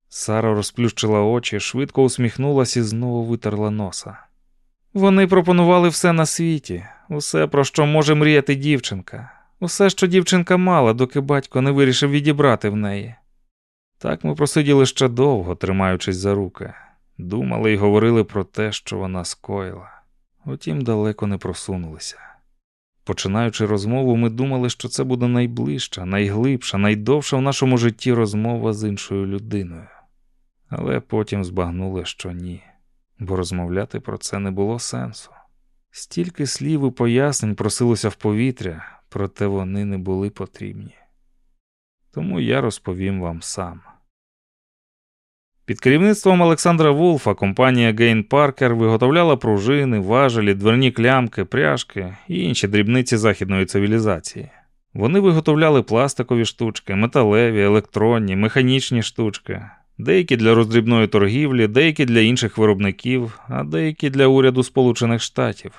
Сара розплющила очі, швидко усміхнулась і знову витерла носа. Вони пропонували все на світі, усе, про що може мріяти дівчинка, усе, що дівчинка мала, доки батько не вирішив відібрати в неї. Так ми просиділи ще довго, тримаючись за руки, думали і говорили про те, що вона скоїла, утім далеко не просунулися. Починаючи розмову, ми думали, що це буде найближча, найглибша, найдовша в нашому житті розмова з іншою людиною, але потім збагнули, що ні бо розмовляти про це не було сенсу. Стільки слів і пояснень просилося в повітря, проте вони не були потрібні. Тому я розповім вам сам. Під керівництвом Олександра Вулфа компанія Гейн Паркер виготовляла пружини, важелі, дверні клямки, пряжки і інші дрібниці західної цивілізації. Вони виготовляли пластикові штучки, металеві, електронні, механічні штучки, деякі для роздрібної торгівлі, деякі для інших виробників, а деякі для уряду Сполучених Штатів.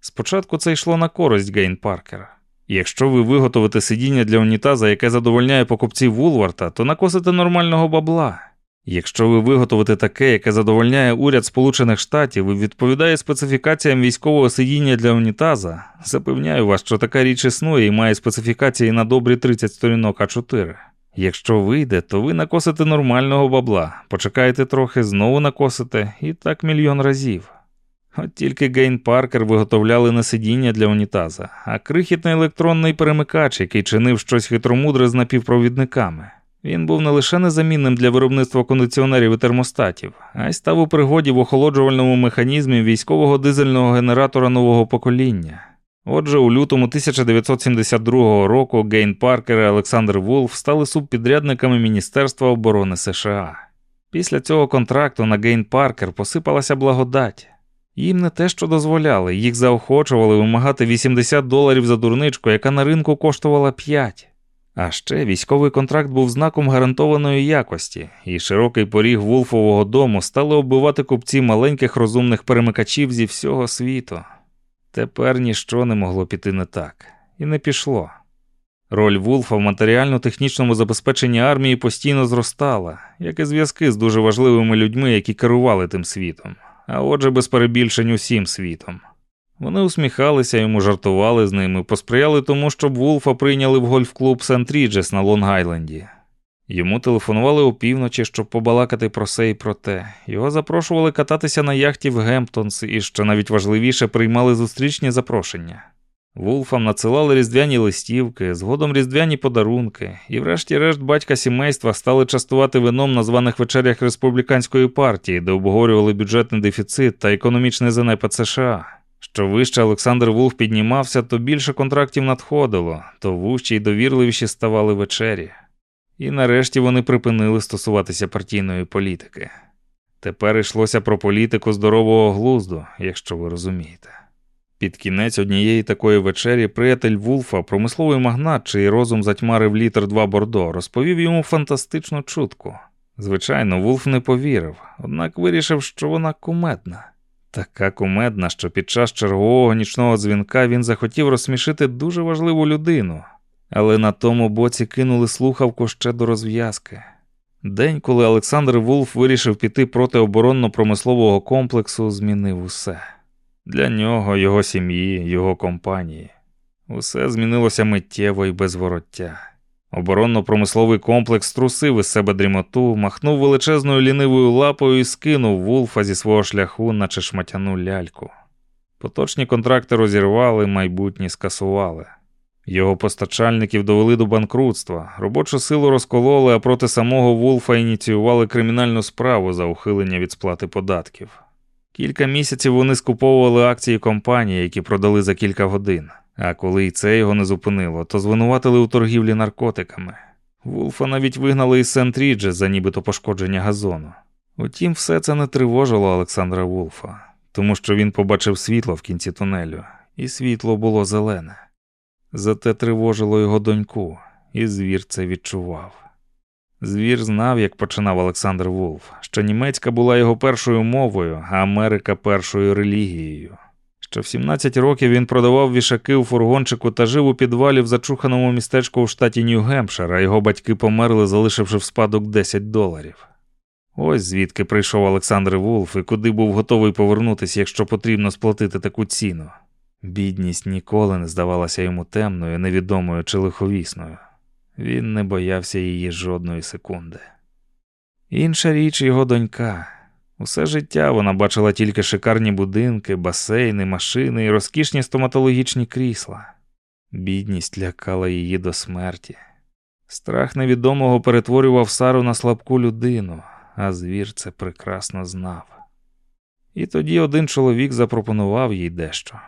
Спочатку це йшло на користь Гейн Паркера. Якщо ви виготовите сидіння для унітаза, яке задовольняє покупців Вулварта, то накосите нормального бабла. Якщо ви виготовите таке, яке задовольняє уряд Сполучених Штатів і відповідає специфікаціям військового сидіння для унітаза, запевняю вас, що така річ існує і має специфікації на добрі 30 сторінок А4. Якщо вийде, то ви накосите нормального бабла, почекаєте трохи, знову накосите, і так мільйон разів. От тільки Гейн Паркер виготовляли не сидіння для унітаза, а крихітний електронний перемикач, який чинив щось хитромудре з напівпровідниками. Він був не лише незамінним для виробництва кондиціонерів і термостатів, а й став у пригоді в охолоджувальному механізмі військового дизельного генератора нового покоління. Отже, у лютому 1972 року Гейн Паркер і Олександр Вулф стали субпідрядниками Міністерства оборони США. Після цього контракту на Гейн Паркер посипалася благодать. Їм не те, що дозволяли, їх заохочували вимагати 80 доларів за дурничку, яка на ринку коштувала 5. А ще військовий контракт був знаком гарантованої якості, і широкий поріг Вулфового дому стали оббивати купці маленьких розумних перемикачів зі всього світу. Тепер ніщо не могло піти не так, і не пішло. Роль Вулфа в матеріально-технічному забезпеченні армії постійно зростала, як і зв'язки з дуже важливими людьми, які керували тим світом, а отже, без перебільшень усім світом. Вони усміхалися йому, жартували з ними, посприяли тому, щоб Вулфа прийняли в гольф-клуб Сент-Ріджес на Лонг-Айленді. Йому телефонували опівночі, щоб побалакати про це і про те. Його запрошували кататися на яхті в Гемптонс і, що навіть важливіше, приймали зустрічні запрошення. Вулфам надсилали різдвяні листівки, згодом різдвяні подарунки, і, врешті-решт, батька сімейства стали частувати вином на званих вечерях республіканської партії, де обговорювали бюджетний дефіцит та економічний занепад США. Що вище Олександр Вулф піднімався, то більше контрактів надходило, то вужчі й довірливіші ставали вечері. І нарешті вони припинили стосуватися партійної політики. Тепер йшлося про політику здорового глузду, якщо ви розумієте. Під кінець однієї такої вечері приятель Вулфа, промисловий магнат, чий розум затьмарив літр два бордо, розповів йому фантастичну чутку. Звичайно, Вулф не повірив, однак вирішив, що вона кумедна. Така кумедна, що під час чергового нічного дзвінка він захотів розсмішити дуже важливу людину, але на тому боці кинули слухавку ще до розв'язки. День, коли Олександр Вулф вирішив піти проти оборонно-промислового комплексу, змінив усе для нього, його сім'ї, його компанії. Усе змінилося миттєво і без вороття. Оборонно-промисловий комплекс трусив із себе дрімоту, махнув величезною лінивою лапою і скинув Вулфа зі свого шляху, наче шматяну ляльку. Поточні контракти розірвали, майбутні скасували. Його постачальників довели до банкрутства, робочу силу розкололи, а проти самого Вулфа ініціювали кримінальну справу за ухилення від сплати податків. Кілька місяців вони скуповували акції компанії, які продали за кілька годин. А коли і це його не зупинило, то звинуватили у торгівлі наркотиками. Вулфа навіть вигнали із Сент-Ріджа за нібито пошкодження газону. Утім, все це не тривожило Олександра Вулфа, тому що він побачив світло в кінці тунелю, і світло було зелене. Зате тривожило його доньку, і звір це відчував. Звір знав, як починав Олександр Вулф, що німецька була його першою мовою, а Америка першою релігією що в 17 років він продавав вішаки у фургончику та жив у підвалі в зачуханому містечку у штаті Нью-Гемпшир, а його батьки померли, залишивши в спадок 10 доларів. Ось звідки прийшов Олександр Вулф і куди був готовий повернутися, якщо потрібно сплатити таку ціну. Бідність ніколи не здавалася йому темною, невідомою чи лиховісною. Він не боявся її жодної секунди. Інша річ його донька. Усе життя вона бачила тільки шикарні будинки, басейни, машини і розкішні стоматологічні крісла. Бідність лякала її до смерті. Страх невідомого перетворював Сару на слабку людину, а звір це прекрасно знав. І тоді один чоловік запропонував їй дещо.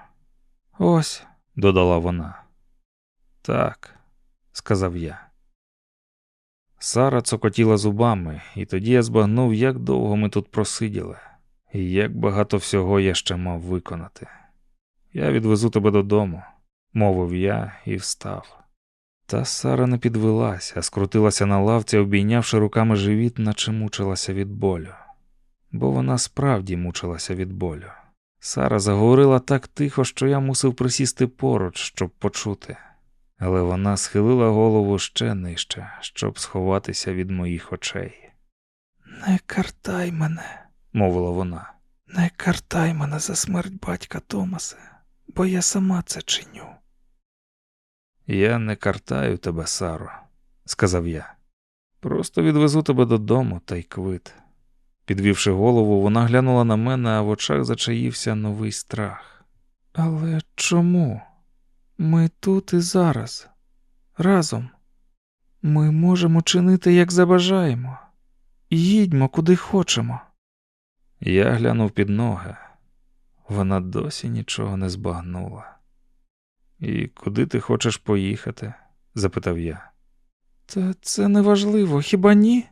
Ось, додала вона. Так, сказав я. Сара цокотіла зубами, і тоді я збагнув, як довго ми тут просиділи, і як багато всього я ще мав виконати. Я відвезу тебе додому, мовив я і встав. Та Сара не підвелася, скрутилася на лавці, обійнявши руками живіт, наче мучилася від болю. Бо вона справді мучилася від болю. Сара заговорила так тихо, що я мусив присісти поруч, щоб почути але вона схилила голову ще нижче, щоб сховатися від моїх очей. Не картай мене, мовила вона. Не картай мене за смерть батька Томаса, бо я сама це чиню. Я не картаю тебе, Саро, сказав я. Просто відвезу тебе додому та й квит. Підвівши голову, вона глянула на мене, а в очах зачаївся новий страх. Але чому? Ми тут і зараз, разом. Ми можемо чинити, як забажаємо, їдьмо куди хочемо. Я глянув під ноги. Вона досі нічого не збагнула. І куди ти хочеш поїхати? запитав я. Та це не важливо, хіба ні?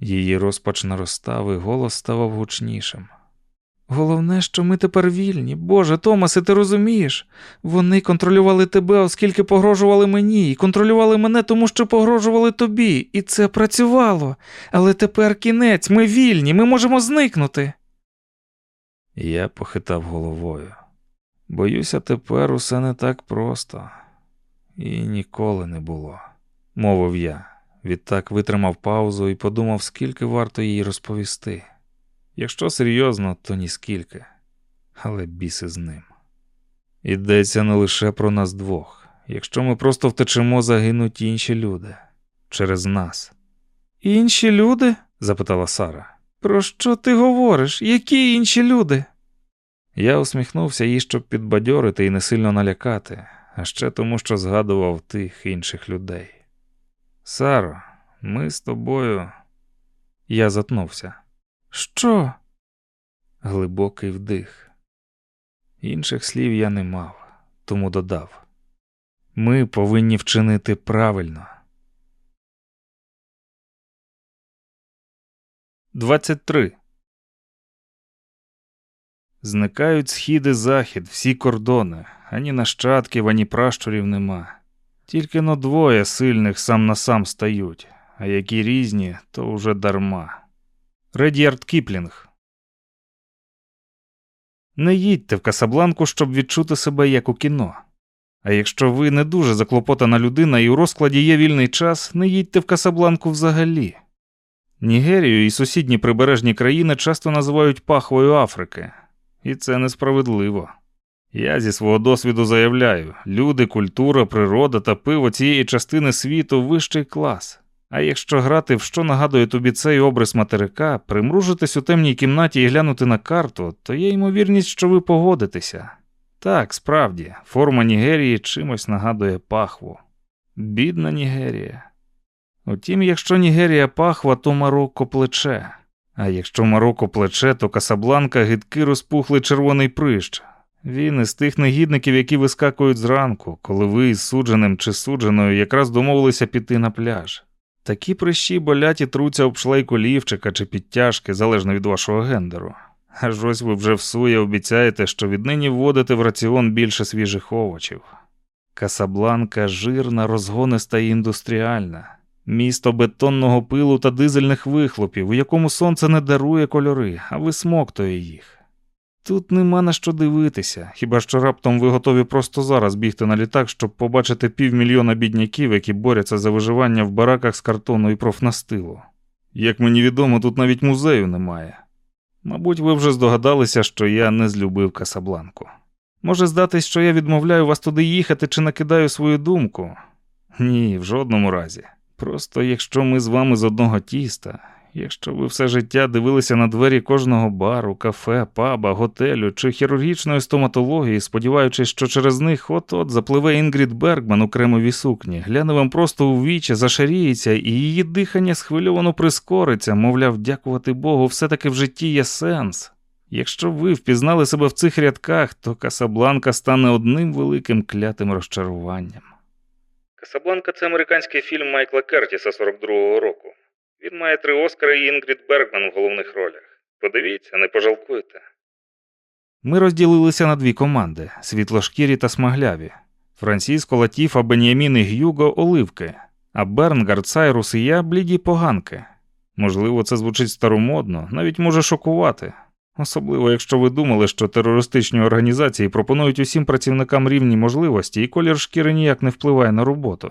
Її розпач наростав, і голос ставав гучнішим. Головне, що ми тепер вільні. Боже, Томасе, ти розумієш? Вони контролювали тебе, оскільки погрожували мені, і контролювали мене, тому що погрожували тобі, і це працювало. Але тепер кінець, ми вільні, ми можемо зникнути. Я похитав головою. Боюся, тепер усе не так просто, і ніколи не було, мовив я. Відтак витримав паузу і подумав, скільки варто їй розповісти. Якщо серйозно, то ніскільки, але біси з ним. Йдеться не лише про нас двох. Якщо ми просто втечемо, загинуть інші люди через нас. Інші люди? запитала Сара. Про що ти говориш? Які інші люди? Я усміхнувся їй, щоб підбадьорити і не сильно налякати, а ще тому, що згадував тих інших людей. Саро, ми з тобою. Я затнувся. Що? Глибокий вдих. Інших слів я не мав, тому додав ми повинні вчинити правильно. 23. Зникають схід і захід, всі кордони, ані нащадків, ані пращурів нема. Тільки но двоє сильних сам на сам стають, а які різні, то уже дарма. Редіард Кіплінг. Не їдьте в Касабланку, щоб відчути себе як у кіно. А якщо ви не дуже заклопотана людина і у розкладі є вільний час, не їдьте в Касабланку взагалі. Нігерію і сусідні прибережні країни часто називають пахвою Африки, і це несправедливо. Я зі свого досвіду заявляю, люди, культура, природа та пиво цієї частини світу вищий клас. А якщо грати в що нагадує тобі цей образ материка, примружитись у темній кімнаті і глянути на карту, то є ймовірність, що ви погодитеся. Так, справді, форма Нігерії чимось нагадує пахву. Бідна Нігерія. Утім, якщо Нігерія пахва, то Марокко плече. А якщо Марокко плече, то Касабланка гидкий розпухлий червоний прищ. Він із тих негідників, які вискакують зранку, коли ви із судженим чи судженою якраз домовилися піти на пляж. Такі прищі болять і труться об шлейку лівчика чи підтяжки, залежно від вашого гендеру. Аж ось ви вже всує обіцяєте, що віднині вводите в раціон більше свіжих овочів. Касабланка жирна, розгониста і індустріальна, місто бетонного пилу та дизельних вихлопів, у якому сонце не дарує кольори, а висмоктує їх. Тут нема на що дивитися, хіба що раптом ви готові просто зараз бігти на літак, щоб побачити півмільйона бідняків, які борються за виживання в бараках з картону і профнастилу. Як мені відомо, тут навіть музею немає. Мабуть, ви вже здогадалися, що я не злюбив Касабланку. Може здатись, що я відмовляю вас туди їхати чи накидаю свою думку? Ні, в жодному разі. Просто якщо ми з вами з одного тіста, Якщо ви все життя дивилися на двері кожного бару, кафе, паба, готелю чи хірургічної стоматології, сподіваючись, що через них от-от запливе Інгрід Бергман у кремовій сукні, гляне вам просто у вічі, зашаріється, і її дихання схвильовано прискориться, мовляв, дякувати Богу, все-таки в житті є сенс. Якщо ви впізнали себе в цих рядках, то Касабланка стане одним великим клятим розчаруванням. Касабланка це американський фільм Майкла Кертіса 42-го року. Він має три Оскари і Інгрід Бергман в головних ролях. Подивіться, не пожалкуйте. Ми розділилися на дві команди світлошкірі та смагляві. Франциско Латіфа, Бенямін і Гюго оливки, а Бернгард, Сайрус і я бліді поганки. Можливо, це звучить старомодно, навіть може шокувати. Особливо, якщо ви думали, що терористичні організації пропонують усім працівникам рівні можливості, і колір шкіри ніяк не впливає на роботу.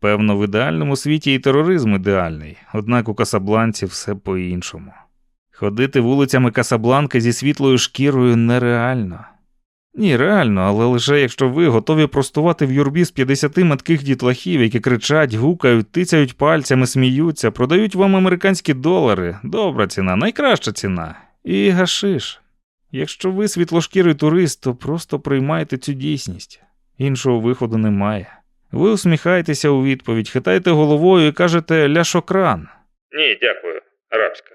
Певно, в ідеальному світі і тероризм ідеальний, однак у Касабланці все по-іншому. Ходити вулицями Касабланки зі світлою шкірою нереально. Ні, реально, але лише якщо ви готові простувати в юрбі з 50 метких дітлахів, які кричать, гукають, тицяють пальцями, сміються, продають вам американські долари, добра ціна, найкраща ціна. І гашиш. Якщо ви світлошкірий турист, то просто приймайте цю дійсність. Іншого виходу немає. Ви усміхаєтеся у відповідь, хитаєте головою і кажете ляшокран. Ні, дякую, арабська.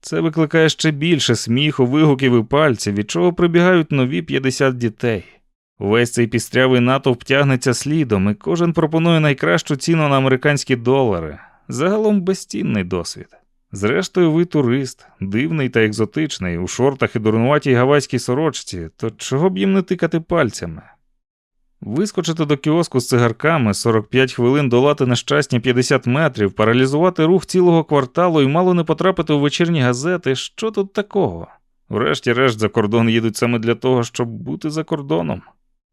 Це викликає ще більше сміху, вигуків і пальців, від чого прибігають нові 50 дітей. Увесь цей пістрявий натовп тягнеться слідом, і кожен пропонує найкращу ціну на американські долари. Загалом безцінний досвід. Зрештою, ви турист, дивний та екзотичний, у шортах і дурнуватій гавайській сорочці, то чого б їм не тикати пальцями? Вискочити до кіоску з цигарками, 45 хвилин долати нещасні 50 метрів, паралізувати рух цілого кварталу і мало не потрапити у вечірні газети. Що тут такого? Врешті-решт за кордон їдуть саме для того, щоб бути за кордоном.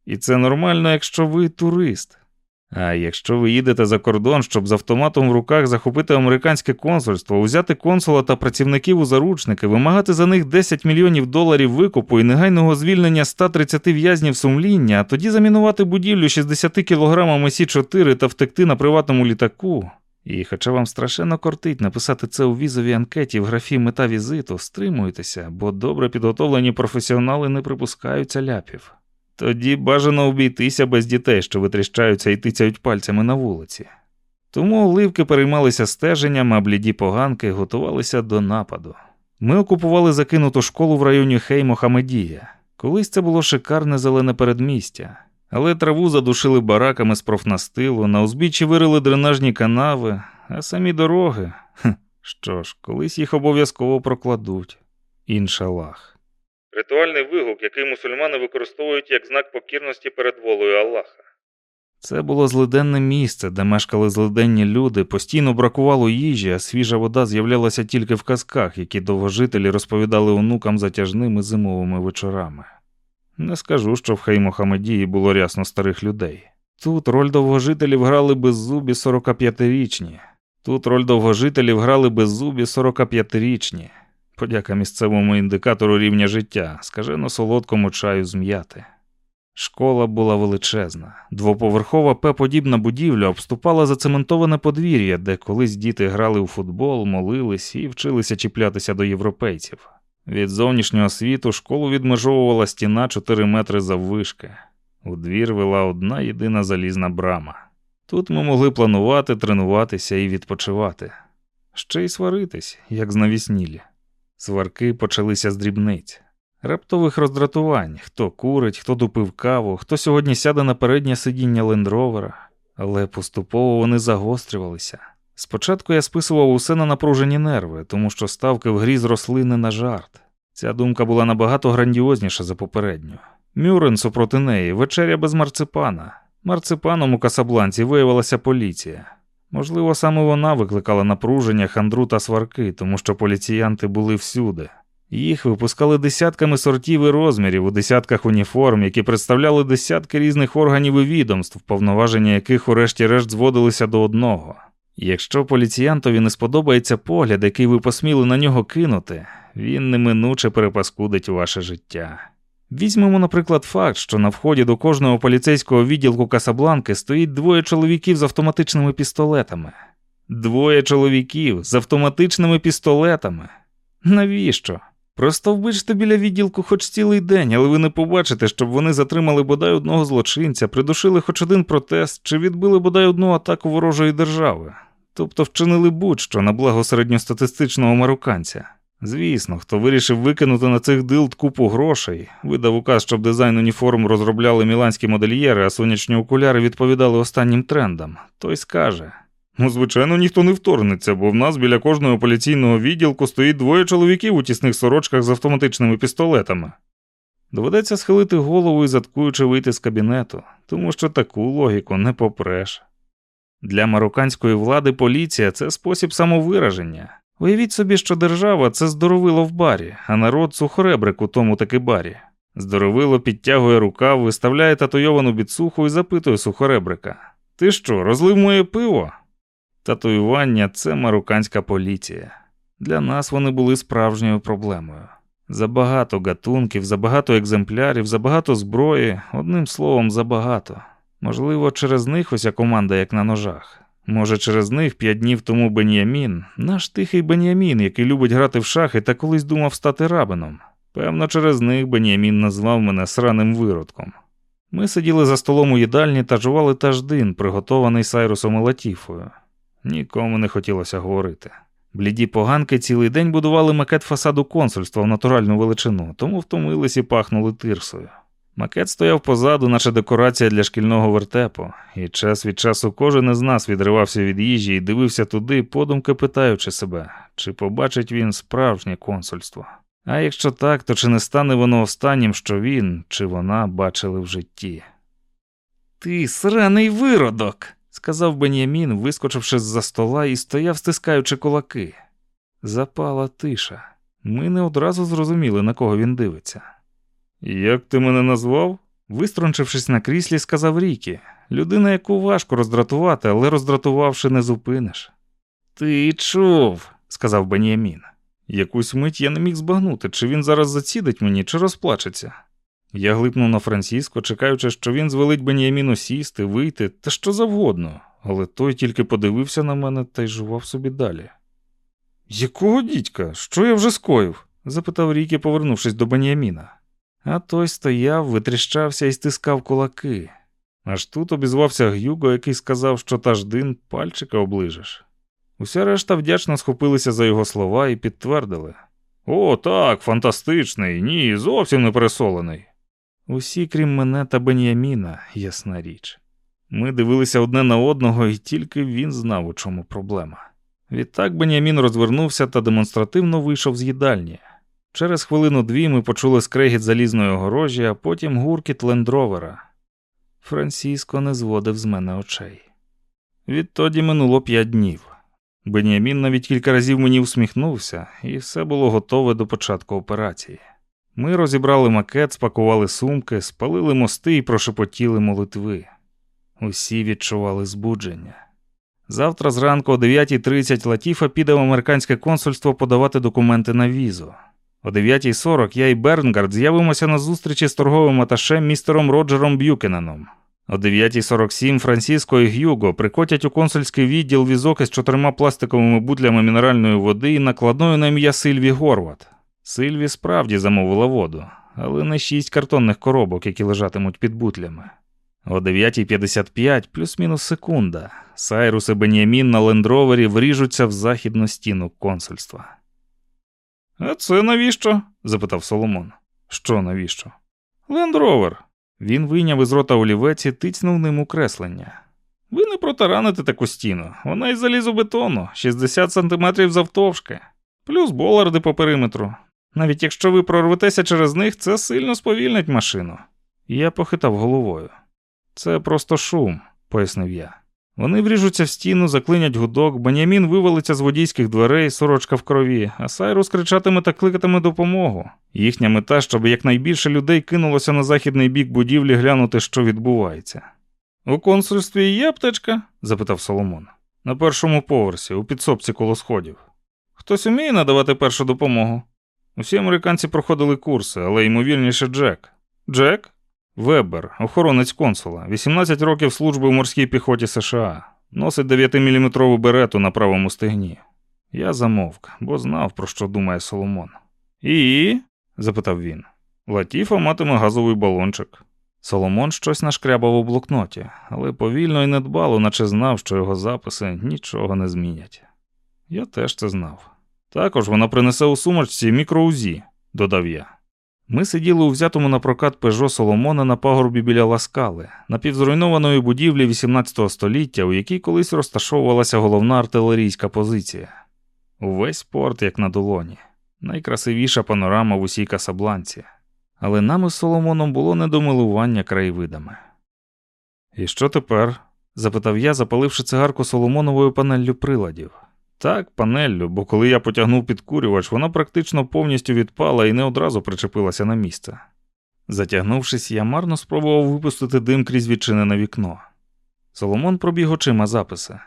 І це нормально, якщо ви турист. А якщо ви їдете за кордон, щоб з автоматом в руках захопити американське консульство, узяти консула та працівників у заручники, вимагати за них 10 мільйонів доларів викупу і негайного звільнення 130 в'язнів сумління, а тоді замінувати будівлю 60 кілограмами Сі 4 та втекти на приватному літаку. І, хоча вам страшенно кортить написати це у візовій анкеті в графі мета візиту, стримуйтеся, бо добре підготовлені професіонали не припускаються ляпів. Тоді бажано обійтися без дітей, що витріщаються і тицяють пальцями на вулиці. Тому оливки переймалися стеженням, а бліді поганки готувалися до нападу. Ми окупували закинуту школу в районі Хей Мохамедія. Колись це було шикарне зелене передмістя, але траву задушили бараками з профнастилу, на узбіччі вирили дренажні канави, а самі дороги. Хм, що ж, колись їх обов'язково прокладуть. Іншалах. Ритуальний вигук, який мусульмани використовують як знак покірності перед волею Аллаха. Це було злиденне місце, де мешкали злиденні люди, постійно бракувало їжі, а свіжа вода з'являлася тільки в казках, які довгожителі розповідали онукам затяжними зимовими вечорами. Не скажу, що в Хаймохамедії було рясно старих людей. Тут роль довгожителів грали беззубі 45-річні, тут роль довгожителів грали беззубі 45-річні подяка місцевому індикатору рівня життя, скажено солодкому чаю зм'яти. Школа була величезна, двоповерхова П-подібна будівля обступала зацементоване подвір'я, де колись діти грали у футбол, молились і вчилися чіплятися до європейців. Від зовнішнього світу школу відмежовувала стіна 4 метри заввишки. У двір вела одна єдина залізна брама. Тут ми могли планувати, тренуватися і відпочивати, ще й сваритись, як з навіснілі. Сварки почалися з дрібниць, раптових роздратувань, хто курить, хто допив каву, хто сьогодні сяде на переднє сидіння лендровера, але поступово вони загострювалися. Спочатку я списував усе на напружені нерви, тому що ставки в грі зросли не на жарт. Ця думка була набагато грандіозніша за попередню. Мюрен супроти неї, вечеря без марципана. Марципаном у Касабланці виявилася поліція. Можливо, саме вона викликала напруження, хандру та сварки, тому що поліціянти були всюди. Їх випускали десятками сортів і розмірів у десятках уніформ, які представляли десятки різних органів і відомств, повноваження яких, урешті-решт, зводилися до одного. Якщо поліціянтові не сподобається погляд, який ви посміли на нього кинути, він неминуче перепаскудить ваше життя. Візьмемо, наприклад, факт, що на вході до кожного поліцейського відділку Касабланки стоїть двоє чоловіків з автоматичними пістолетами. Двоє чоловіків з автоматичними пістолетами. Навіщо? Просто вбичте біля відділку хоч цілий день, але ви не побачите, щоб вони затримали бодай одного злочинця, придушили хоч один протест чи відбили бодай одну атаку ворожої держави, тобто вчинили будь-що на благо середньостатистичного марокканця. Звісно, хто вирішив викинути на цих дилд купу грошей, видав указ, щоб дизайн уніформ розробляли міланські модельєри, а сонячні окуляри відповідали останнім трендам, той скаже. Ну, звичайно, ніхто не вторгнеться, бо в нас біля кожного поліційного відділку стоїть двоє чоловіків у тісних сорочках з автоматичними пістолетами. Доведеться схилити голову і заткуючи вийти з кабінету, тому що таку логіку не попреш. Для марокканської влади поліція це спосіб самовираження. Уявіть собі, що держава це здоровило в барі, а народ сухоребрик у тому таки барі. Здоровило підтягує рукав, виставляє татуйовану біцуху і запитує сухоребрика: Ти що, розлив моє пиво? Татуювання це марокканська поліція. Для нас вони були справжньою проблемою. Забагато гатунків, забагато екземплярів, забагато зброї, одним словом, забагато. Можливо, через них уся команда як на ножах. Може, через них п'ять днів тому Бен'ямін, наш тихий Бен'ямін, який любить грати в шахи та колись думав стати рабином. Певно, через них Бен'ямін назвав мене сраним виродком. Ми сиділи за столом у їдальні та жували таждин, приготований Сайрусом і Латіфою. Нікому не хотілося говорити. Бліді поганки цілий день будували макет фасаду консульства в натуральну величину, тому втомились і пахнули тирсою. Макет стояв позаду, наче декорація для шкільного вертепу, і час від часу кожен із нас відривався від їжі і дивився туди, подумки питаючи себе, чи побачить він справжнє консульство. А якщо так, то чи не стане воно останнім, що він чи вона бачили в житті? Ти сраний виродок, сказав Бен'ямін, вискочивши з за стола і стояв, стискаючи кулаки. Запала тиша. Ми не одразу зрозуміли, на кого він дивиться. Як ти мене назвав? Вистрончившись на кріслі, сказав Рікі, людина, яку важко роздратувати, але роздратувавши, не зупиниш. Ти чув, сказав Бен'ямін. Якусь мить я не міг збагнути, чи він зараз зацідить мені, чи розплачеться. Я глипнув на Франциско, чекаючи, що він звелить Бен'яміну сісти, вийти та що завгодно, але той тільки подивився на мене та й жував собі далі. Якого дідька? Що я вже скоїв? запитав Рікі, повернувшись до Бен'яміна. А той стояв, витріщався і стискав кулаки. Аж тут обізвався Гюго, який сказав, що таждин пальчика оближеш. Уся решта вдячно схопилися за його слова і підтвердили: О, так, фантастичний, ні, зовсім не пересолений. Усі, крім мене та Бен'яміна, ясна річ. Ми дивилися одне на одного, і тільки він знав, у чому проблема. Відтак Бен'ямін розвернувся та демонстративно вийшов з їдальні. Через хвилину-дві ми почули скрегіт залізної огорожі, а потім гуркіт лендровера. Франциско не зводив з мене очей. Відтоді минуло п'ять днів. Бенямін навіть кілька разів мені усміхнувся, і все було готове до початку операції. Ми розібрали макет, спакували сумки, спалили мости і прошепотіли молитви. Усі відчували збудження. Завтра зранку о 9.30 Латіфа піде в американське консульство подавати документи на візу. О 9.40 я і Бернгард з'явимося на зустрічі з торговим аташем містером Роджером Б'юкененом. О 9.47 Франциско і Гюго прикотять у консульський відділ візок із чотирма пластиковими бутлями мінеральної води і накладною на ім'я Сильві Горват. Сильві справді замовила воду, але не шість картонних коробок, які лежатимуть під бутлями. О 9.55 плюс-мінус секунда. Сайрус і Бенямін на лендровері вріжуться в західну стіну консульства. А це навіщо? запитав Соломон. Що навіщо? Лендровер. Він вийняв із рота олівець і тицнув ним у креслення. Ви не протараните таку стіну, вона із залізобетону, 60 сантиметрів завтовшки, плюс боларди по периметру. Навіть якщо ви прорветеся через них, це сильно сповільнить машину. Я похитав головою. Це просто шум, пояснив я. Вони вріжуться в стіну, заклинять гудок, Бенямін вивалиться з водійських дверей, сорочка в крові, а Сайрус кричатиме та кликатиме допомогу. Їхня мета, щоб якнайбільше людей кинулося на західний бік будівлі глянути, що відбувається. У консульстві є аптечка? запитав Соломон. На першому поверсі, у підсобці коло сходів. Хтось уміє надавати першу допомогу? Усі американці проходили курси, але ймовірніше Джек. Джек? Вебер, охоронець консула, 18 років служби в морській піхоті США, носить 9-мм берету на правому стегні. Я замовк, бо знав, про що думає Соломон. І? запитав він. Латіфа матиме газовий балончик. Соломон щось нашкрябав у блокноті, але повільно і недбало, наче знав, що його записи нічого не змінять. Я теж це знав. Також вона принесе у сумочці мікроузі, додав я. Ми сиділи у взятому на прокат Пежо Соломона на пагорбі біля Ласкали, напівзруйнованої будівлі 18 століття, у якій колись розташовувалася головна артилерійська позиція. Увесь порт, як на долоні, найкрасивіша панорама в усій Касабланці. Але нам із Соломоном було не до милування краєвидами. І що тепер? запитав я, запаливши цигарку Соломоновою панеллю приладів. Так, панеллю, бо коли я потягнув підкурювач, вона практично повністю відпала і не одразу причепилася на місце. Затягнувшись, я марно спробував випустити дим крізь відчинене вікно. Соломон пробіг очима записи.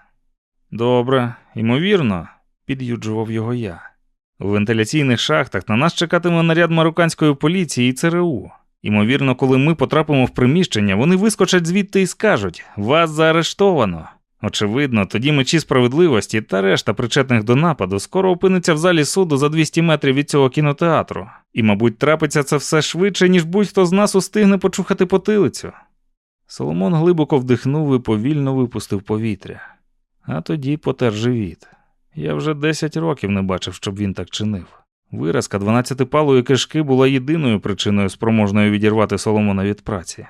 Добре, ймовірно, під'юджував його я. У вентиляційних шахтах на нас чекатиме наряд марокканської поліції і ЦРУ. Ймовірно, коли ми потрапимо в приміщення, вони вискочать звідти і скажуть: вас заарештовано. Очевидно, тоді мечі справедливості та решта причетних до нападу скоро опиниться в залі суду за 200 метрів від цього кінотеатру. І, мабуть, трапиться це все швидше, ніж будь-хто з нас устигне почухати потилицю. Соломон глибоко вдихнув і повільно випустив повітря, а тоді потер живіт. Я вже 10 років не бачив, щоб він так чинив. Виразка дванадцятипалої кишки була єдиною причиною, спроможною відірвати Соломона від праці.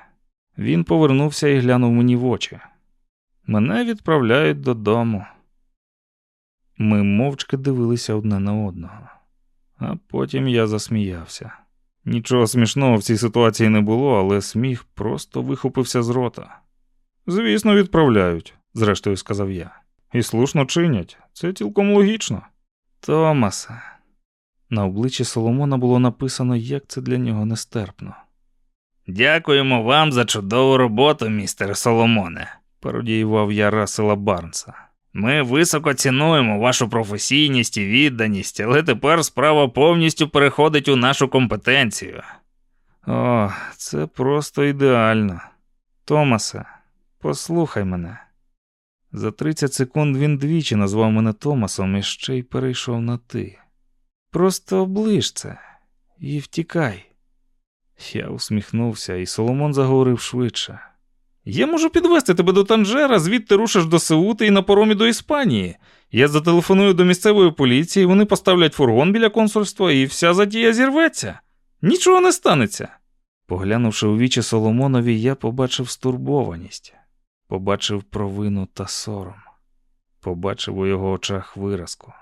Він повернувся і глянув мені в очі. Мене відправляють додому. Ми мовчки дивилися одне на одного, а потім я засміявся. Нічого смішного в цій ситуації не було, але сміх просто вихопився з рота. Звісно, відправляють, зрештою сказав я. І слушно чинять. Це цілком логічно. Томасе. На обличчі Соломона було написано, як це для нього нестерпно. Дякуємо вам за чудову роботу, містер Соломоне, пародіював я Расела Барнса. Ми високо цінуємо вашу професійність і відданість, але тепер справа повністю переходить у нашу компетенцію. О, це просто ідеально. Томасе, послухай мене. За 30 секунд він двічі назвав мене Томасом і ще й перейшов на ти. Просто оближ це і втікай. Я усміхнувся, і Соломон заговорив швидше. Я можу підвести тебе до Танжера, звідти рушиш до Сеути і на поромі до Іспанії. Я зателефоную до місцевої поліції, вони поставлять фургон біля консульства, і вся затія зірветься. Нічого не станеться. Поглянувши у вічі Соломонові, я побачив стурбованість, побачив провину та сором, побачив у його очах виразку.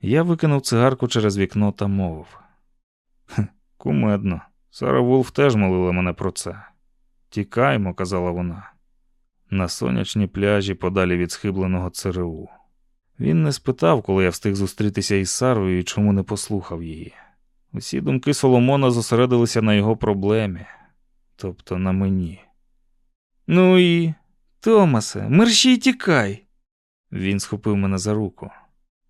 Я викинув цигарку через вікно та мовив. Кумедно. Сара Вулф теж молила мене про це. Тікаймо, казала вона, на сонячній пляжі подалі від схибленого ЦРУ. Він не спитав, коли я встиг зустрітися із Сарою і чому не послухав її. Усі думки Соломона зосередилися на його проблемі, тобто на мені. Ну і, Томасе, мерщій тікай. Він схопив мене за руку.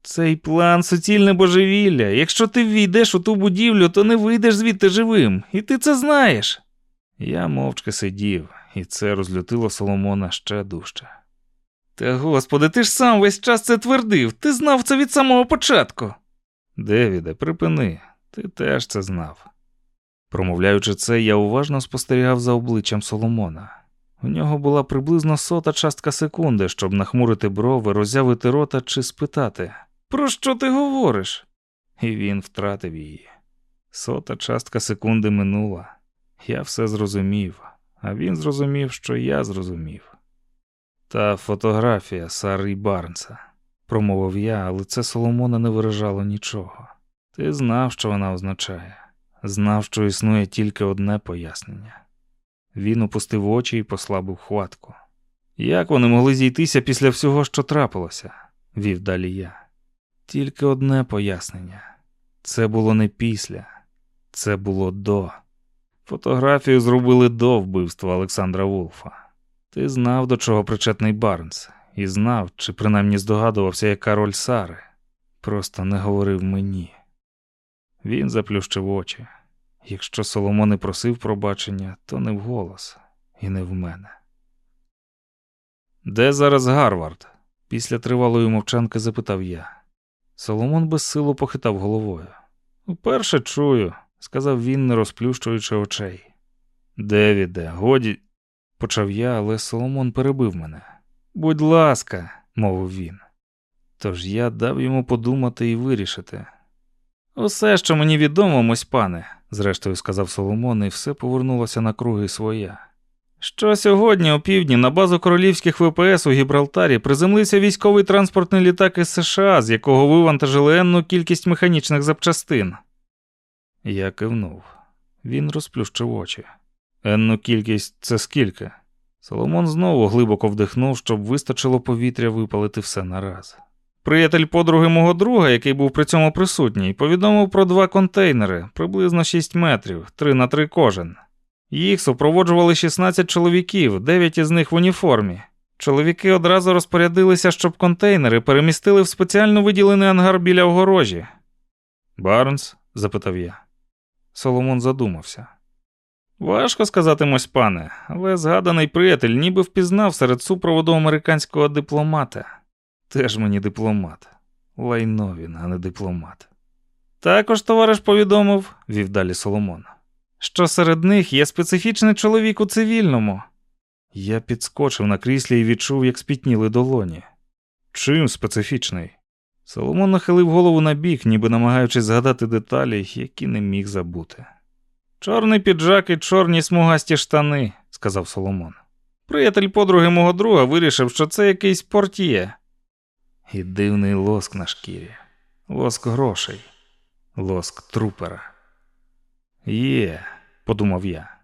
Цей план суцільне божевілля. Якщо ти ввійдеш у ту будівлю, то не вийдеш звідти живим, і ти це знаєш. Я мовчки сидів, і це розлютило Соломона ще дужче. Та господи, ти ж сам весь час це твердив, ти знав це від самого початку. Девіде, припини, ти теж це знав. Промовляючи це, я уважно спостерігав за обличчям Соломона. У нього була приблизно сота частка секунди, щоб нахмурити брови, роззявити рота чи спитати Про що ти говориш? І він втратив її. Сота частка секунди минула. Я все зрозумів, а він зрозумів, що я зрозумів. Та фотографія Сари Барнса, промовив я, але це Соломона не виражало нічого. Ти знав, що вона означає, знав, що існує тільки одне пояснення. Він опустив очі і послабив хватку. Як вони могли зійтися після всього, що трапилося? вів далі я. Тільки одне пояснення це було не після, це було до. Фотографію зробили до вбивства Олександра Вулфа. Ти знав, до чого причетний Барнс, і знав, чи принаймні здогадувався, яка роль Сари. Просто не говорив мені. Він заплющив очі. Якщо Соломон і просив пробачення, то не вголос і не в мене. Де зараз Гарвард? Після тривалої мовчанки запитав я. Соломон безсилу похитав головою. Уперше чую, сказав він, не розплющуючи очей. Девіде, годі, почав я, але Соломон перебив мене. Будь ласка, мовив він. Тож я дав йому подумати і вирішити. Усе, що мені відомо, мось пане, зрештою сказав Соломон, і все повернулося на круги своя. Що сьогодні, о півдні, на базу королівських ВПС у Гібралтарі приземлився військовий транспортний літак із США, з якого вивантажили енну кількість механічних запчастин. Я кивнув. Він розплющив очі. Енну кількість це скільки? Соломон знову глибоко вдихнув, щоб вистачило повітря випалити все нараз. Приятель подруги мого друга, який був при цьому присутній, повідомив про два контейнери приблизно 6 метрів, 3 на 3 кожен. Їх супроводжували 16 чоловіків, 9 із них в уніформі. Чоловіки одразу розпорядилися, щоб контейнери перемістили в спеціально виділений ангар біля огорожі. Барнс? запитав я. Соломон задумався. Важко сказати, мось пане, але згаданий приятель ніби впізнав серед супроводу американського дипломата. Теж мені дипломат. Лайно він, а не дипломат. Також товариш повідомив, вів далі Соломон, що серед них є специфічний чоловік у цивільному. Я підскочив на кріслі і відчув, як спітніли долоні. Чим специфічний? Соломон нахилив голову на бік, ніби намагаючись згадати деталі, які не міг забути. Чорний піджак і чорні смугасті штани, сказав Соломон. Приятель подруги мого друга вирішив, що це якийсь портіє. І дивний лоск на шкірі, лоск грошей, лоск трупера. Є, подумав я,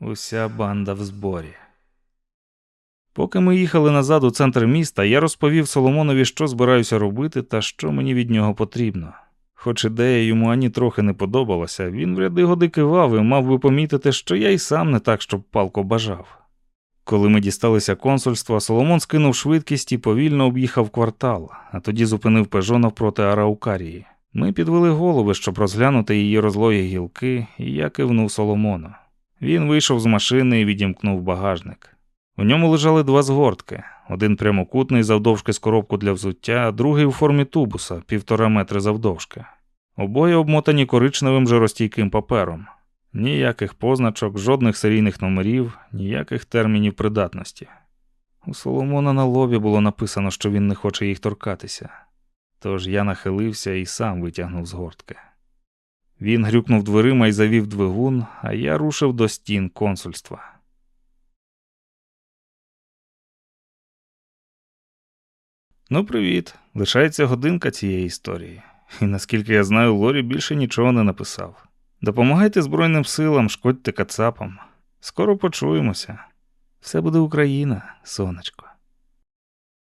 уся банда в зборі. Поки ми їхали назад у центр міста, я розповів Соломонові, що збираюся робити та що мені від нього потрібно. Хоч ідея йому ані трохи не подобалася, він в ряди годи кивав і мав би помітити, що я й сам не так, щоб палко бажав. Коли ми дісталися консульства, Соломон скинув швидкість і повільно об'їхав квартал, а тоді зупинив пежо навпроти Араукарії. Ми підвели голови, щоб розглянути її розлої гілки, і я кивнув Соломону. Він вийшов з машини і відімкнув багажник. У ньому лежали два згортки: один прямокутний завдовжки з коробку для взуття, другий у формі тубуса, півтора метри завдовжки. Обоє обмотані коричневим жиростійким папером. Ніяких позначок, жодних серійних номерів, ніяких термінів придатності. У Соломона на лобі було написано, що він не хоче їх торкатися. Тож я нахилився і сам витягнув згортки. Він грюкнув дверима і завів двигун, а я рушив до стін консульства. Ну, привіт. Лишається годинка цієї історії. І наскільки я знаю, Лорі більше нічого не написав. Допомагайте Збройним силам, шкодьте кацапам. Скоро почуємося. Все буде Україна, сонечко.